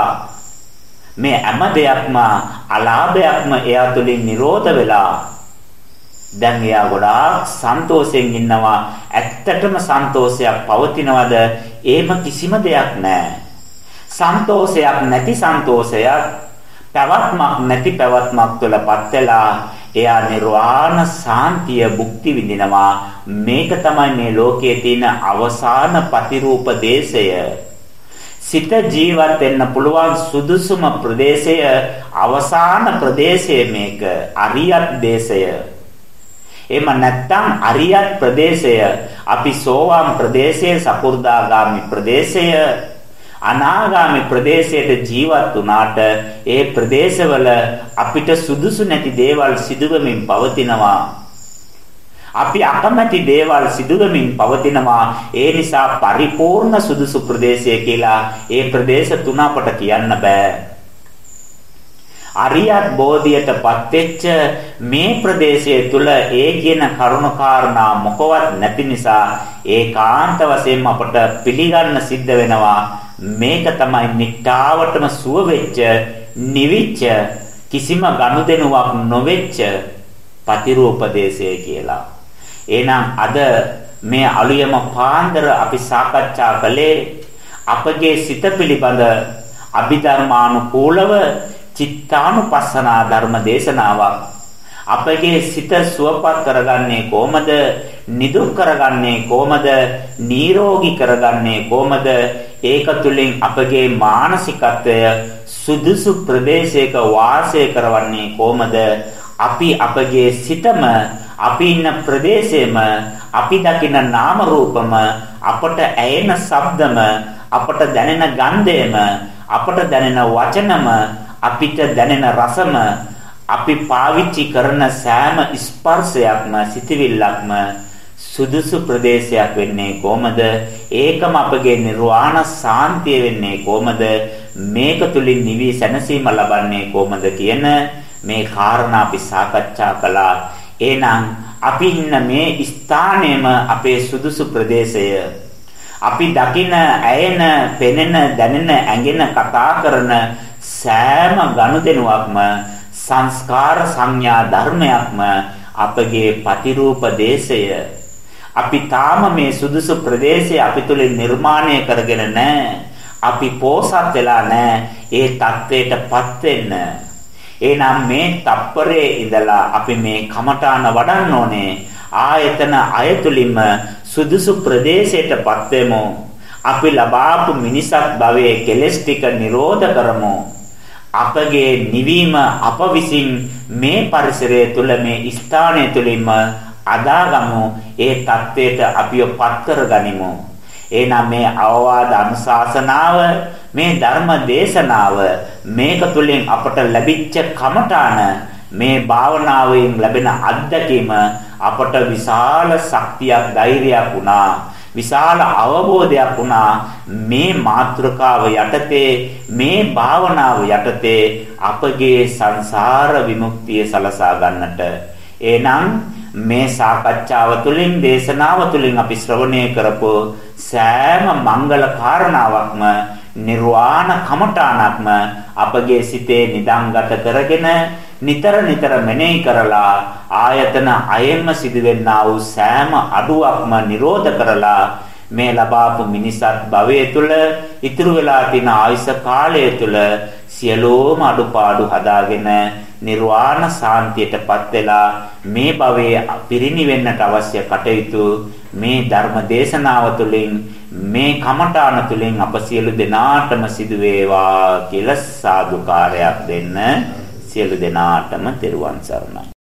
මේ හැම දෙයක්ම අලාභයක්ම එයා තුලින් නිරෝධ වෙලා දැන් එයා ගොඩාක් සන්තෝෂයෙන් ඉන්නවා. ඇත්තටම සන්තෝෂයක් පවතිනවද? එහෙම කිසිම දෙයක් නැහැ. සන්තෝෂයක් නැති සන්තෝෂයක් පැවැත්මක් නැති පැවැත්මක් තුළපත් වෙලා එයා නිර්වාණ සාන්තිය භුක්ති විඳිනවා. මේක තමයි මේ ලෝකයේ තියෙන අවසාන ප්‍රතිරූප දේශය. සිත ජීවත් වෙන්න පුළුවන් සුදුසුම ප්‍රදේශය අවසාන ප්‍රදේශය මේක. අරියත් දේශය. එහෙම නැත්නම් අරියත් ප්‍රදේශය. අපි සෝවාන් ප්‍රදේශයේ සකු르දාගාමි ප්‍රදේශය. අනාගාමි ප්‍රදේශයට ජීවත් වුණාට ඒ ප්‍රදේශවල අපිට සුදුසු නැති දේවල් සිදුවමින් පවතිනවා. අපි අකමැති දේවල් සිදුවමින් පවතිනවා. ඒ නිසා පරිපූර්ණ සුදුසු ප්‍රදේශය කියලා ඒ ප්‍රදේශ තුන අපට කියන්න බෑ. අරියත් බෝධියටපත් වෙච්ච මේ ප්‍රදේශය තුල ඒ කියන කරුණාකාරණා මොකවත් නැති නිසා ඒකාන්ත වශයෙන් අපට පිළිගන්න සිද්ධ වෙනවා මේක තමයි නිට්ටාවටම සුව වෙච්ච නිවිච්ච කිසිම ගනුදෙනුවක් නොවෙච්ච පතිරූපදේශය කියලා. එහෙනම් අද මේ අලුයම පාන්දර අපි සාකච්ඡා කළේ අපගේ සිත පිළිබඳ අභිධර්මානුකූලව චිත්තානුපස්සනා ධර්ම දේශනාවක් අපගේ සිත සුවපත් කරගන්නේ කොහමද? නිදුක් කරගන්නේ කොහමද? නිරෝගී කරගන්නේ කොහමද? ඒක තුළින් අපගේ මානසිකත්වය සුදුසු ප්‍රදේශයක වාසය කරවන්නේ කොහමද? අපි අපගේ සිතම අපි ඉන්න ප්‍රදේශයේම අපි දකින නාම රූපම අපට ඇයෙන ශබ්දම අපට දැනෙන ගන්ධයම අපට දැනෙන වචනම අපිට දැනෙන රසම අපි පාවිච්චි කරන සෑම ස්පර්ශයක්ම සිතවිල්ලක්ම සුදුසු ප්‍රදේශයක් වෙන්නේ කොහමද? ඒකම අපගේ නිර්වාණ සාන්තිය වෙන්නේ කොහමද? මේක තුලින් නිවි සැනසීම ලබන්නේ කොහමද කියන මේ කාරණා අපි සාකච්ඡා කළා. එහෙනම් අපි ඉන්න මේ ස්ථානයේම අපේ සුදුසු ප්‍රදේශය අපි දකින, ඇයෙන, පෙනෙන, දැනෙන, ඇඟෙන, කතා කරන සෑම ගනුදෙනුවක්ම සංස්කාර සංඥා ධර්මයක්ම අපගේ පතිරූප දේශය අපි තාම මේ සුදුසු ප්‍රදේශය අපි තුලින් නිර්මාණය කරගෙන නැහැ. අපි පෝසත් වෙලා නැහැ. ඒ தത്വයටපත් වෙන්න. එහෙනම් මේ තප්පරේ ඉඳලා අපි මේ කමඨාන වඩන්න ඕනේ. ආයතන අයතුලින්ම සුදුසු ප්‍රදේශයටපත් වෙමු. අපි ලබාපු මිනිසත් භවයේ කෙලෙස් ටික නිරෝධ කරමු. අපගේ නිවීම අප විසින් මේ පරිසරය තුල මේ ස්ථානය තුලින්ම අදාගමු. ඒ தത്വයට අපිව පත් කරගනිමු. එහෙනම් මේ අවවාද අනුශාසනාව මේ ධර්ම දේශනාව මේක තුලින් අපට ලැබිච්ච කමඨාන මේ භාවනාවෙන් ලැබෙන අත්දැකීම අපට විශාල ශක්තියක් ධෛර්යයක් වුණා. විශාල අවබෝධයක් වුණා. මේ මාත්‍රකාව යටතේ මේ භාවනාව යටතේ අපගේ සංසාර විමුක්තිය සලසා ගන්නට. එහෙනම් මේ සාකච්ඡාව තුළින් දේශනාව තුළින් අපි ශ්‍රවණය කරපු සෑම මංගල කාරණාවක්ම නිර්වාණ කමඨාණක්ම අපගේ සිතේ නිදන්ගත කරගෙන නිතර නිතර මෙනෙහි කරලා ආයතන අයෙන්ම සිදුවෙන්නා වූ සෑම අඩුවක්ම නිරෝධ කරලා මේ ලබාපු මිනිසත් භවයේ තුල ඉතුරු වෙලා තියෙන ආයුෂ කාලය තුල සියලෝම අඩුපාඩු හදාගෙන නිර්වාණ සාන්තියටපත් වෙලා මේ භවයේ පිරිණිවෙන්නට අවශ්‍ය කටයුතු මේ ධර්ම දේශනාව තුළින් මේ කමඨාන තුළින් අප සියලු දෙනාටම සිදු වේවා කියලා සාදුකාරයක් දෙන්න සියලු දෙනාටම තෙරුවන් සරණයි.